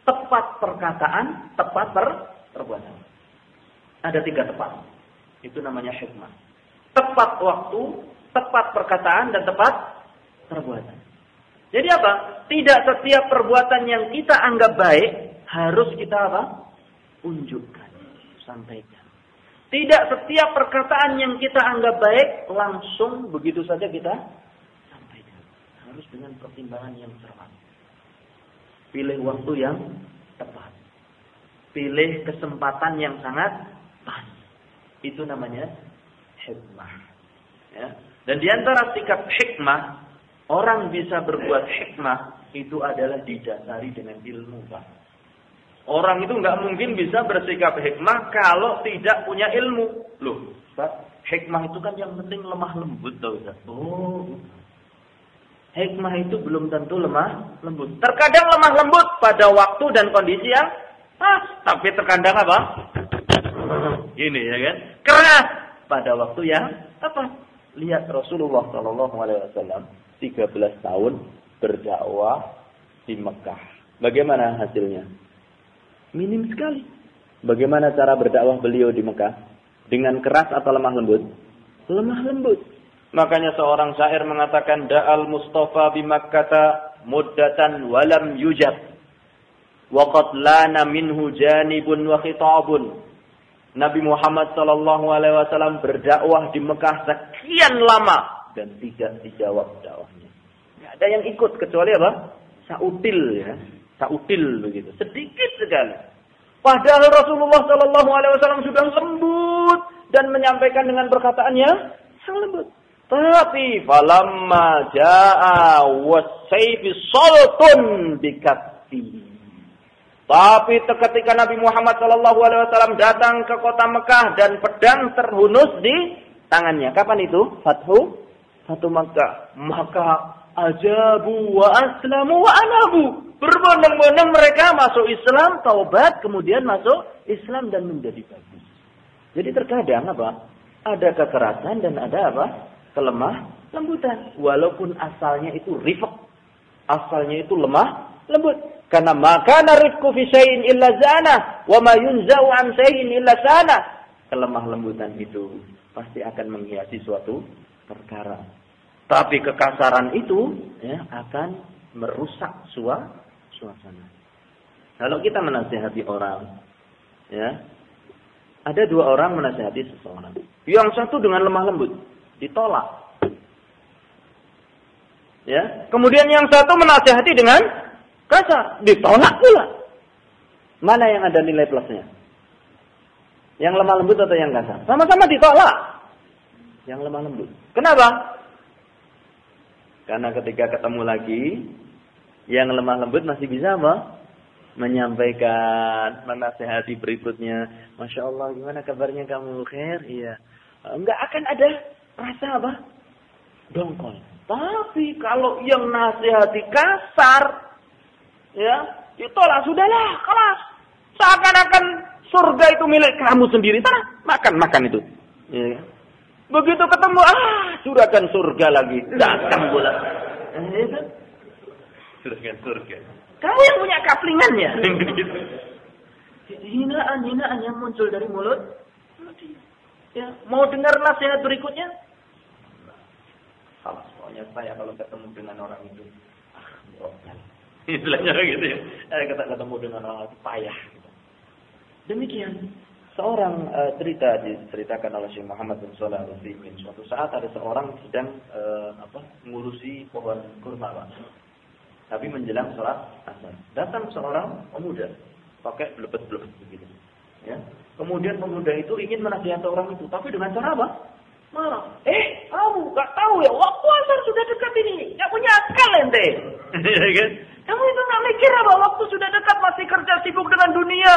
tepat perkataan, tepat per perbuatan. Ada tiga tepat. Itu namanya hikmah. Tepat waktu, tepat perkataan, dan tepat perbuatan. Jadi apa? Tidak setiap perbuatan yang kita anggap baik harus kita apa? Unjukkan, sampaikan. Tidak setiap perkataan yang kita anggap baik langsung begitu saja kita sampaikan. Harus dengan pertimbangan yang cermat. Pilih waktu yang tepat. Pilih kesempatan yang sangat pas. Itu namanya hikmah. Ya. Dan di antara sikap hikmah, orang bisa berbuat hikmah itu adalah didasari dengan ilmu, Pak. Orang itu nggak mungkin bisa bersikap hikmah kalau tidak punya ilmu. Loh, Pak, hikmah itu kan yang penting lemah lembut, tahu Ustaz. Oh. Hikmah itu belum tentu lemah lembut. Terkadang lemah lembut pada waktu dan kondisi yang pas, tapi terkadang apa? <laughs> Ini ya kan? Keras pada waktu yang apa? Lihat Rasulullah Shallallahu Alaihi Wasallam 13 tahun berdakwah di Mekah. Bagaimana hasilnya? Minim sekali. Bagaimana cara berdakwah beliau di Mekah? Dengan keras atau lemah lembut? Lemah lembut. Makanya seorang syair mengatakan Da'al Mustafa bi Makkata muddatan walam yujab. Waqad lana minhu janibun wa khitabun. Nabi Muhammad Shallallahu Alaihi Wasallam berdakwah di Mekah sekian lama dan tidak dijawab dakwahnya. Tidak ada yang ikut kecuali apa? Sautil ya, sautil begitu. Sedikit sekali. Padahal Rasulullah Shallallahu Alaihi Wasallam sudah lembut dan menyampaikan dengan perkataannya sangat lembut. Tapi falamma jaa wasayfi saltun bikaffi tapi ketika Nabi Muhammad Shallallahu Alaihi Wasallam datang ke kota Mekah dan pedang terhunus di tangannya, kapan itu? Fathu, Fathu Mekah. Maka ajabu wa aslamu wa anabu. Berbondong-bondong mereka masuk Islam, taubat, kemudian masuk Islam dan menjadi bagus. Jadi terkadang apa? Ada kekerasan dan ada apa? Kelemah lembutan. Walaupun asalnya itu rifq. Asalnya itu lemah lembut. Karena maka narifku fi illa zana wa ma syai'in illa sana. Kelemah lembutan itu pasti akan menghiasi suatu perkara. Tapi kekasaran itu ya, akan merusak suasana. Kalau kita menasihati orang, ya, ada dua orang menasihati seseorang. Yang satu dengan lemah lembut, ditolak. Ya, kemudian yang satu menasihati dengan kasar, ditolak pula. Mana yang ada nilai plusnya? Yang lemah lembut atau yang kasar? Sama-sama ditolak. Yang lemah lembut. Kenapa? Karena ketika ketemu lagi, yang lemah lembut masih bisa apa? menyampaikan menasehati berikutnya. Masya Allah, gimana kabarnya kamu? Khair? Iya. Enggak akan ada rasa apa? Dongkol. Tapi kalau yang nasihati kasar, ya, ditolak sudahlah, kelas. Seakan-akan surga itu milik kamu sendiri. Sana, makan, makan itu. Ya. Begitu ketemu, ah, surahkan surga lagi. Datang bola. Eh, surahkan surga. Kamu yang punya kaplingannya. <laughs> Hinaan-hinaan yang muncul dari mulut. Ya, mau dengar nasihat berikutnya? Salah, pokoknya saya kalau ketemu dengan orang itu, ah, Istilahnya gitu ya. Eh, kita ketemu dengan orang itu payah. Demikian. Seorang uh, cerita diceritakan oleh Syekh Muhammad bin Shalih Al. Suatu saat ada seorang sedang uh, apa, mengurusi pohon kurma, Pak tapi menjelang sholat asar. Datang seorang pemuda pakai belebet-belebet begitu. Ya. Kemudian pemuda itu ingin menasihati orang itu, tapi dengan cara apa? Marah. Eh, kamu gak tahu ya, waktu asar sudah dekat ini. Gak punya akal ente. <laughs> Ya kan? Kamu itu gak mikir apa? Waktu sudah dekat masih kerja sibuk dengan dunia.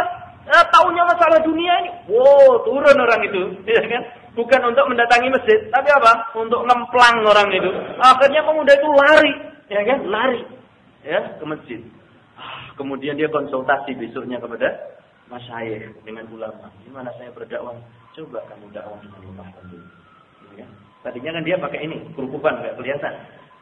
Eh, tahunya masalah dunia ini. Wow, turun orang itu. <laughs> Ya kan? Bukan untuk mendatangi masjid, tapi apa? Untuk ngemplang orang itu. Akhirnya pemuda itu lari. Ya kan? Lari ya ke masjid. Ah, kemudian dia konsultasi besoknya kepada masyayikh dengan ulama. Gimana saya berdakwah? Coba kamu dakwah dengan lemah lembut. Ya. Tadinya kan dia pakai ini, kerukupan nggak kelihatan.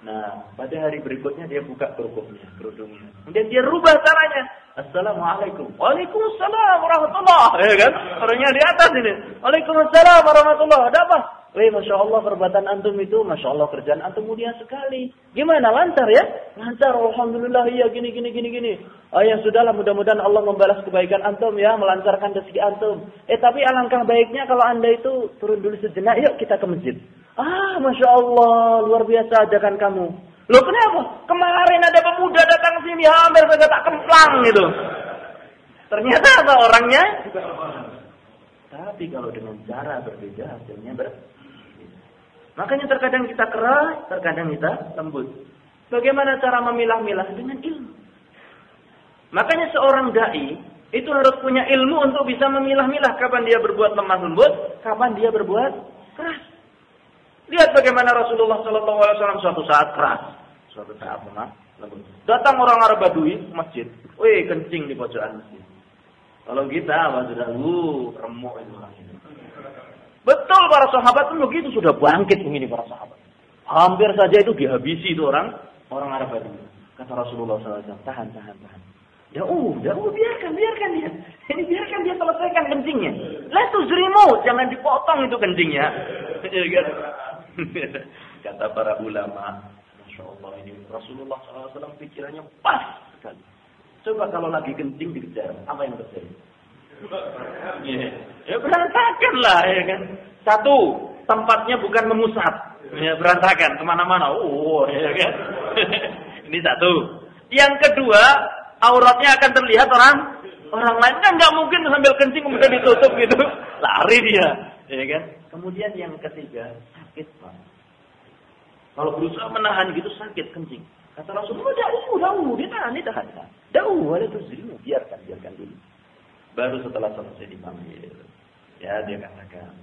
Nah, pada hari berikutnya dia buka kerupuknya, kerudungnya. Kemudian dia rubah caranya. Assalamualaikum. Waalaikumsalam warahmatullah. Ya kan? Orangnya di atas ini. Waalaikumsalam warahmatullah. Ada apa? Wih, Masya Allah perbuatan antum itu, Masya Allah kerjaan antum mulia sekali. Gimana, lancar ya? Lancar, Alhamdulillah, iya gini, gini, gini, gini. Oh ya sudahlah, mudah-mudahan Allah membalas kebaikan antum ya, melancarkan rezeki antum. Eh, tapi alangkah baiknya kalau anda itu turun dulu sejenak, yuk kita ke masjid. Ah, Masya Allah, luar biasa ajakan kamu. Loh kenapa? Kemarin ada pemuda datang sini, hampir saja tak kemplang gitu. Ternyata apa orangnya? Tapi kalau dengan cara berbeda, hasilnya berbeda. Makanya terkadang kita keras, terkadang kita lembut. Bagaimana cara memilah-milah dengan ilmu? Makanya seorang dai itu harus punya ilmu untuk bisa memilah-milah kapan dia berbuat lemah lembut, kapan dia berbuat keras. Lihat bagaimana Rasulullah SAW suatu saat keras, suatu saat lemah lembut. Datang orang Arab Badui masjid, wih kencing di pojokan masjid. Kalau kita, apa sudah lu remuk itu Betul para sahabat pun begitu sudah bangkit begini para sahabat. Hampir saja itu dihabisi itu orang orang Arab itu. Kata Rasulullah SAW, tahan, tahan, tahan. Ya udah, uh, biarkan, biarkan dia. Ini biarkan dia selesaikan kencingnya. Lah zrimu, jangan dipotong itu kencingnya. Ya kan? <laughs> Kata para ulama, Masya Allah ini Rasulullah SAW pikirannya pas sekali. Coba kalau lagi kencing dikejar, apa yang terjadi? Ya, ya berantakan lah ya kan. Satu, tempatnya bukan memusat. Ya berantakan ke mana-mana. Oh ya kan. <laughs> Ini satu. Yang kedua, auratnya akan terlihat orang orang lain kan nggak mungkin sambil kencing kemudian ditutup gitu. <laughs> Lari dia, ya kan. Kemudian yang ketiga, sakit pak. Kalau berusaha menahan gitu sakit kencing. Kata Rasulullah, jauh, jauh, dia tahan, dia tahan. Jauh, ada tuh biarkan, biarkan dulu. Baru setelah selesai dipanggil, ya dia katakan,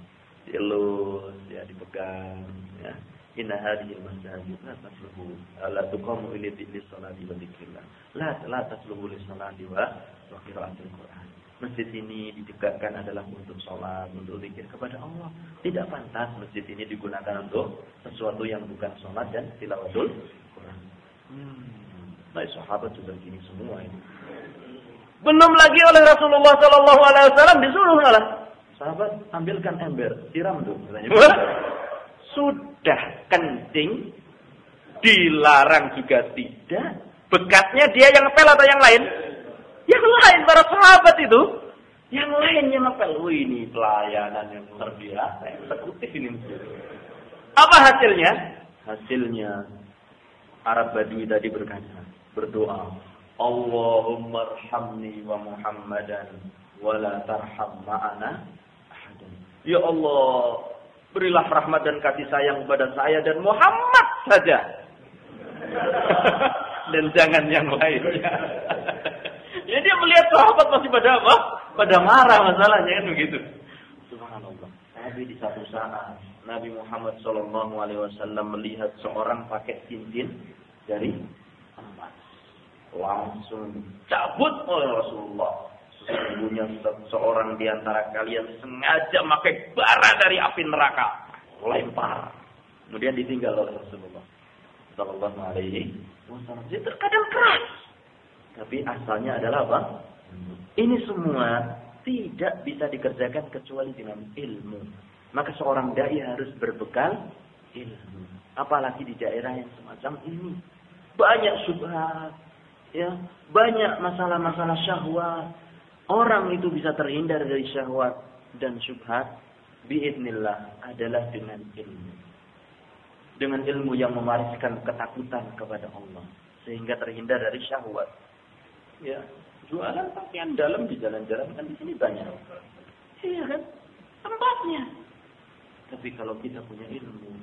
dielus, ya dipegang, ya. Inna hadhihi masajid la tasluhu la tuqamu di salati wa dzikrillah. La la tasluhu li salati wa wa qiraatil Quran. Masjid ini ditegakkan adalah untuk sholat, untuk zikir kepada Allah. Tidak pantas masjid ini digunakan untuk sesuatu yang bukan sholat dan tilawatul Quran. Hmm. Baik sahabat sudah gini semua ini. Belum lagi oleh Rasulullah Shallallahu Alaihi Wasallam disuruh malah sahabat ambilkan ember siram tuh sudah kencing dilarang juga tidak Bekasnya dia yang ngepel atau yang lain? Yang lain para sahabat itu. Yang lain yang ngepel. Wih ini pelayanan yang luar biasa. Eksekutif ini. Apa hasilnya? Hasilnya Arab Badui tadi berkata, berdoa, Allahumma arhamni wa Muhammadan wa la tarham ma'ana. Ya Allah, berilah rahmat dan kasih sayang kepada saya dan Muhammad saja. <laughs> dan jangan yang lainnya. <laughs> ya dia melihat sahabat masih pada apa? Pada marah masalahnya kan begitu. Subhanallah. Tapi di satu saat Nabi Muhammad Wasallam melihat seorang pakai cincin dari langsung cabut oleh Rasulullah. Sesungguhnya seorang di antara kalian sengaja pakai bara dari api neraka, lempar. Kemudian ditinggal oleh Rasulullah Shallallahu Alaihi Wasallam. Dia terkadang keras, tapi asalnya adalah apa? Ini semua tidak bisa dikerjakan kecuali dengan ilmu. Maka seorang dai harus berbekal ilmu. Apalagi di daerah yang semacam ini. Banyak subhat. Ya, banyak masalah-masalah syahwat. Orang itu bisa terhindar dari syahwat dan subhat biidnillah adalah dengan ilmu. Dengan ilmu yang memariskan ketakutan kepada Allah sehingga terhindar dari syahwat. Ya, jualan pakaian dalam di jalan-jalan kan di sini banyak. Iya kan? Tempatnya. Tapi kalau kita punya ilmu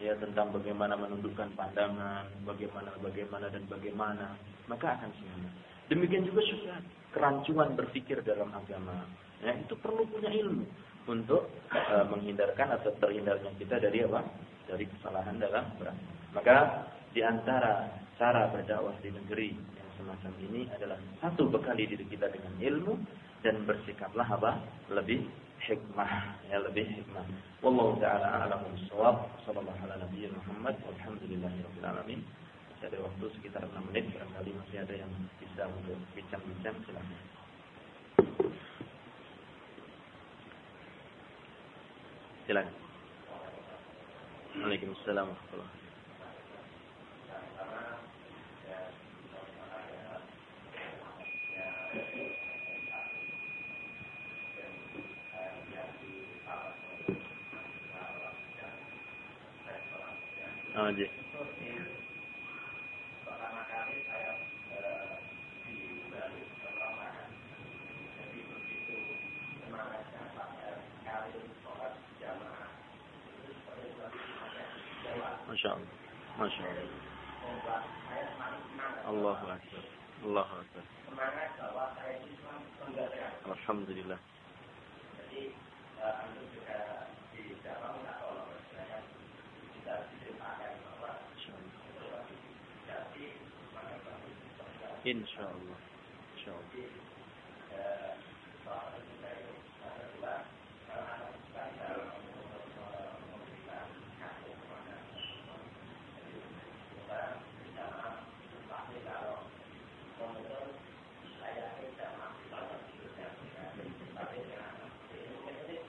ya tentang bagaimana menundukkan pandangan, bagaimana bagaimana dan bagaimana, maka akan selamat. Demikian juga syubhat, kerancuan berpikir dalam agama. Ya, itu perlu punya ilmu untuk uh, menghindarkan atau terhindarnya kita dari apa? Dari kesalahan dalam beragama. Maka di antara cara berdakwah di negeri yang semacam ini adalah satu bekali diri kita dengan ilmu dan bersikaplah apa? Lebih hikmah ya lebih hikmah. Wallahu taala a'lam bishawab. Sallallahu ala nabiyyi Muhammad walhamdulillahirabbil alamin. Masih ada waktu sekitar 6 menit barangkali masih ada yang bisa untuk bincang-bincang silakan. Silakan. Waalaikumsalam warahmatullahi Oh, Masya Allah. Masya Allah. Allah Akbar. Allah Akbar. Alhamdulillah. Insya Allah. Insya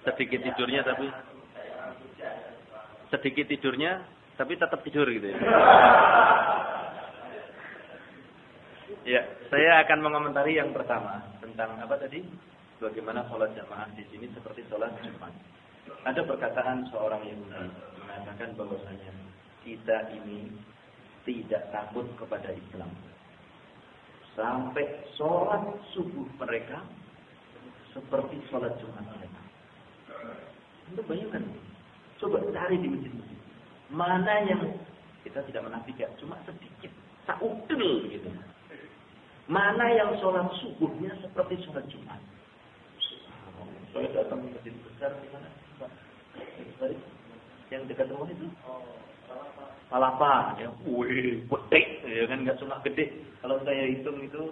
sedikit tidurnya tapi sedikit tidurnya tapi tetap tidur gitu ya. <laughs> Ya, saya akan mengomentari yang pertama tentang apa tadi? Bagaimana sholat jamaah di sini seperti sholat Jumat. Ada perkataan seorang yang mengatakan bahwasanya kita ini tidak takut kepada Islam. Sampai sholat subuh mereka seperti sholat Jumat mereka. Anda bayangkan, coba cari di masjid-masjid. Mana yang kita tidak menafikan, cuma sedikit, saudel gitu Mana yang sholat subuhnya seperti sholat Jumat? Saya datang ke masjid besar di mana? Yang dekat rumah itu? Palapa, ya, wih, gede, ya kan nggak cuma gede. Kalau saya hitung itu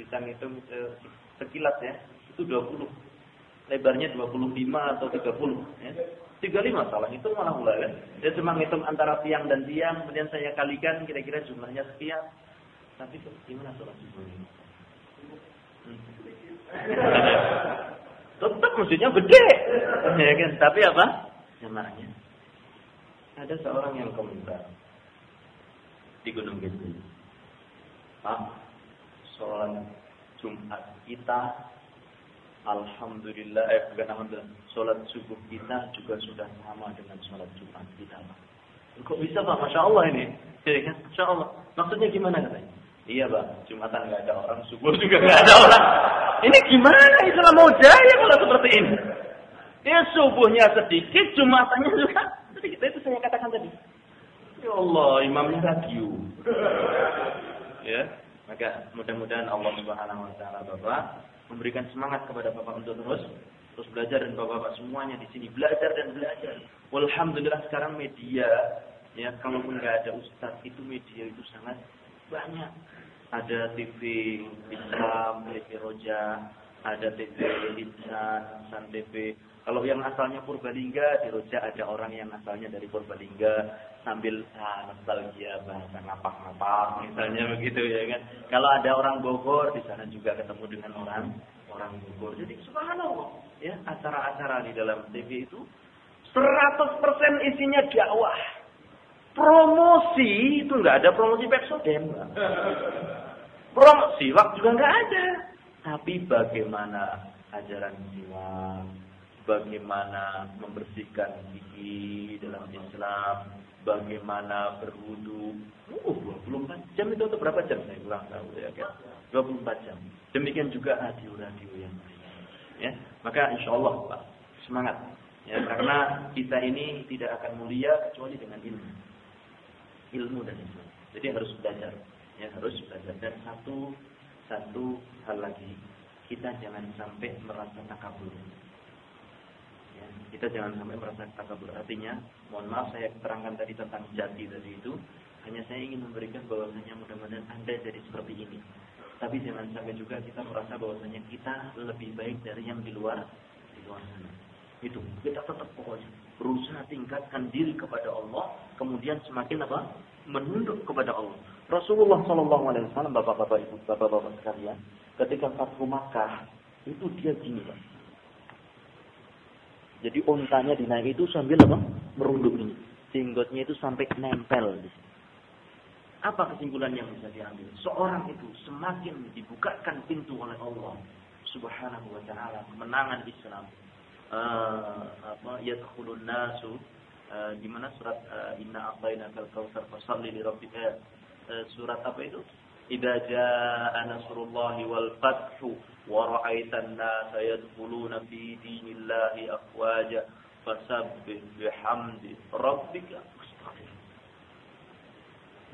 bisa ngitung sekilas ya, itu 20 lebarnya 25 atau 30 ya. 35 salah itu malah mulai kan. Dia cuma ngitung antara tiang dan tiang, kemudian saya kalikan kira-kira jumlahnya sekian. Tapi gimana sholat subuh ini? Hmm. Tetap maksudnya gede. Ya kan? Tapi apa? Jamaahnya. Ada seorang yang komentar di Gunung Gede. Pak, sholat Jumat kita Alhamdulillah, eh bukan Alhamdulillah, sholat subuh kita juga sudah sama dengan sholat Jumat kita Pak. Kok bisa Pak? Masya Allah ini. Ya kan? Masya Allah. Maksudnya gimana katanya? Iya Pak, Jumatan nggak ada orang, subuh juga nggak ada orang. Ini gimana Islam mau jaya kalau seperti ini? Ya subuhnya sedikit, Jumatannya juga sedikit. Itu saya katakan tadi. Ya Allah, imamnya radio. ya, maka mudah-mudahan Allah Subhanahu wa taala Bapak memberikan semangat kepada Bapak untuk terus terus belajar dan Bapak-bapak semuanya di sini belajar dan belajar. Alhamdulillah sekarang media ya kalaupun nggak ada ustadz itu media itu sangat banyak. Ada TV Islam, TV Roja, ada TV Insan, San TV, kalau yang asalnya Purbalingga, di Roja ada orang yang asalnya dari Purbalingga sambil ah, nostalgia bahasa ngapak-ngapak misalnya begitu ya kan. Kalau ada orang Bogor di sana juga ketemu dengan orang orang Bogor. Jadi subhanallah ya acara-acara di dalam TV itu 100% isinya dakwah. Promosi itu nggak ada promosi Pepsodent. Promosi waktu juga nggak ada. Tapi bagaimana ajaran siwak, bagaimana membersihkan gigi dalam Islam, bagaimana berwudu. Oh, 24 jam itu untuk berapa jam saya kurang tahu ya kan. 24 jam. Demikian juga radio-radio yang lain. Ya, maka insya Allah Pak, semangat. Ya, karena kita ini tidak akan mulia kecuali dengan ilmu. Ilmu dan Islam. Jadi harus belajar. Ya, harus belajar. Dan satu satu hal lagi, kita jangan sampai merasa takabur kita jangan sampai merasa takabur. Artinya, mohon maaf saya terangkan tadi tentang jati tadi itu. Hanya saya ingin memberikan bahwasanya mudah-mudahan Anda jadi seperti ini. Tapi jangan sampai juga kita merasa bahwasanya kita lebih baik dari yang di luar di luar sana. Itu kita tetap pokoknya berusaha tingkatkan diri kepada Allah, kemudian semakin apa? menunduk kepada Allah. Rasulullah Shallallahu Alaihi Wasallam, bapak-bapak ibu, bapak-bapak sekalian, ketika Fathu Makkah itu dia gini, Pak jadi ontanya dinaik itu sambil apa? Merunduk ini. Jenggotnya itu sampai nempel di sini. Apa kesimpulan yang bisa diambil? Seorang itu semakin dibukakan pintu oleh Allah Subhanahu wa taala kemenangan Islam apa apa yadkhulun nasu uh, di mana surat uh, inna a'tainakal kautsar fasalli li rabbika. Uh, surat apa itu? Idza jaa nasrullahi wal fathu wa ra'aitan nasa yadkhuluna fi dinillahi afwaja fasabbih bihamdi rabbika.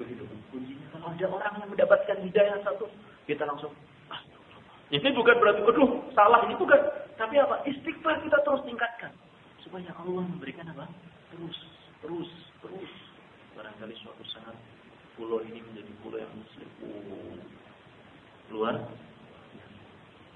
Begitu. Kuncinya kalau ada orang yang mendapatkan hidayah satu kita langsung ini bukan berarti aduh salah ini bukan. Tapi apa? Istighfar kita terus tingkatkan. Supaya Allah memberikan apa? Terus, terus, terus. Barangkali suatu saat pulau ini menjadi pulau yang muslim. Oh, luar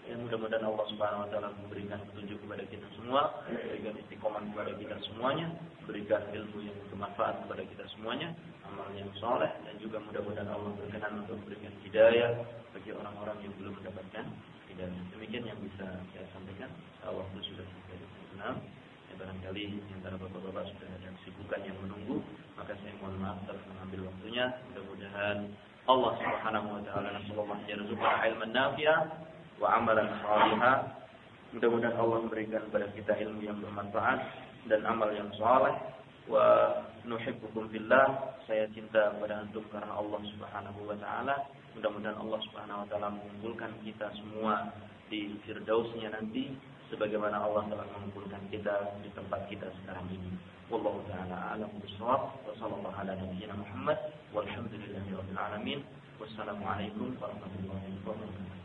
Ya mudah-mudahan Allah Subhanahu wa taala memberikan petunjuk kepada kita semua, berikan istiqomah kepada kita semuanya, berikan ilmu yang bermanfaat kepada kita semuanya, amal yang soleh dan juga mudah-mudahan Allah berkenan untuk memberikan hidayah bagi orang-orang yang belum mendapatkan hidayah. Demikian yang bisa saya sampaikan. Waktu sudah sampai enam. Ya, barangkali antara bapak-bapak sudah ada kesibukan yang menunggu, maka saya mohon maaf telah mengambil waktunya. Mudah-mudahan Allah Subhanahu wa taala nasallallahu wasallam ilman nafi'ah wa amalan salihah. Mudah-mudahan Allah memberikan kepada kita ilmu yang bermanfaat dan amal yang saleh. Wa nuhibbukum billah. Saya cinta kepada antum karena Allah Subhanahu wa taala. Mudah-mudahan Allah Subhanahu wa taala mengumpulkan kita semua di firdausnya nanti sebagaimana Allah telah mengumpulkan kita di tempat kita sekarang ini. Wallahu taala a'lam bishawab wa sallallahu ala nabiyyina Muhammad walhamdulillahi rabbil alamin. Wassalamualaikum warahmatullahi wabarakatuh.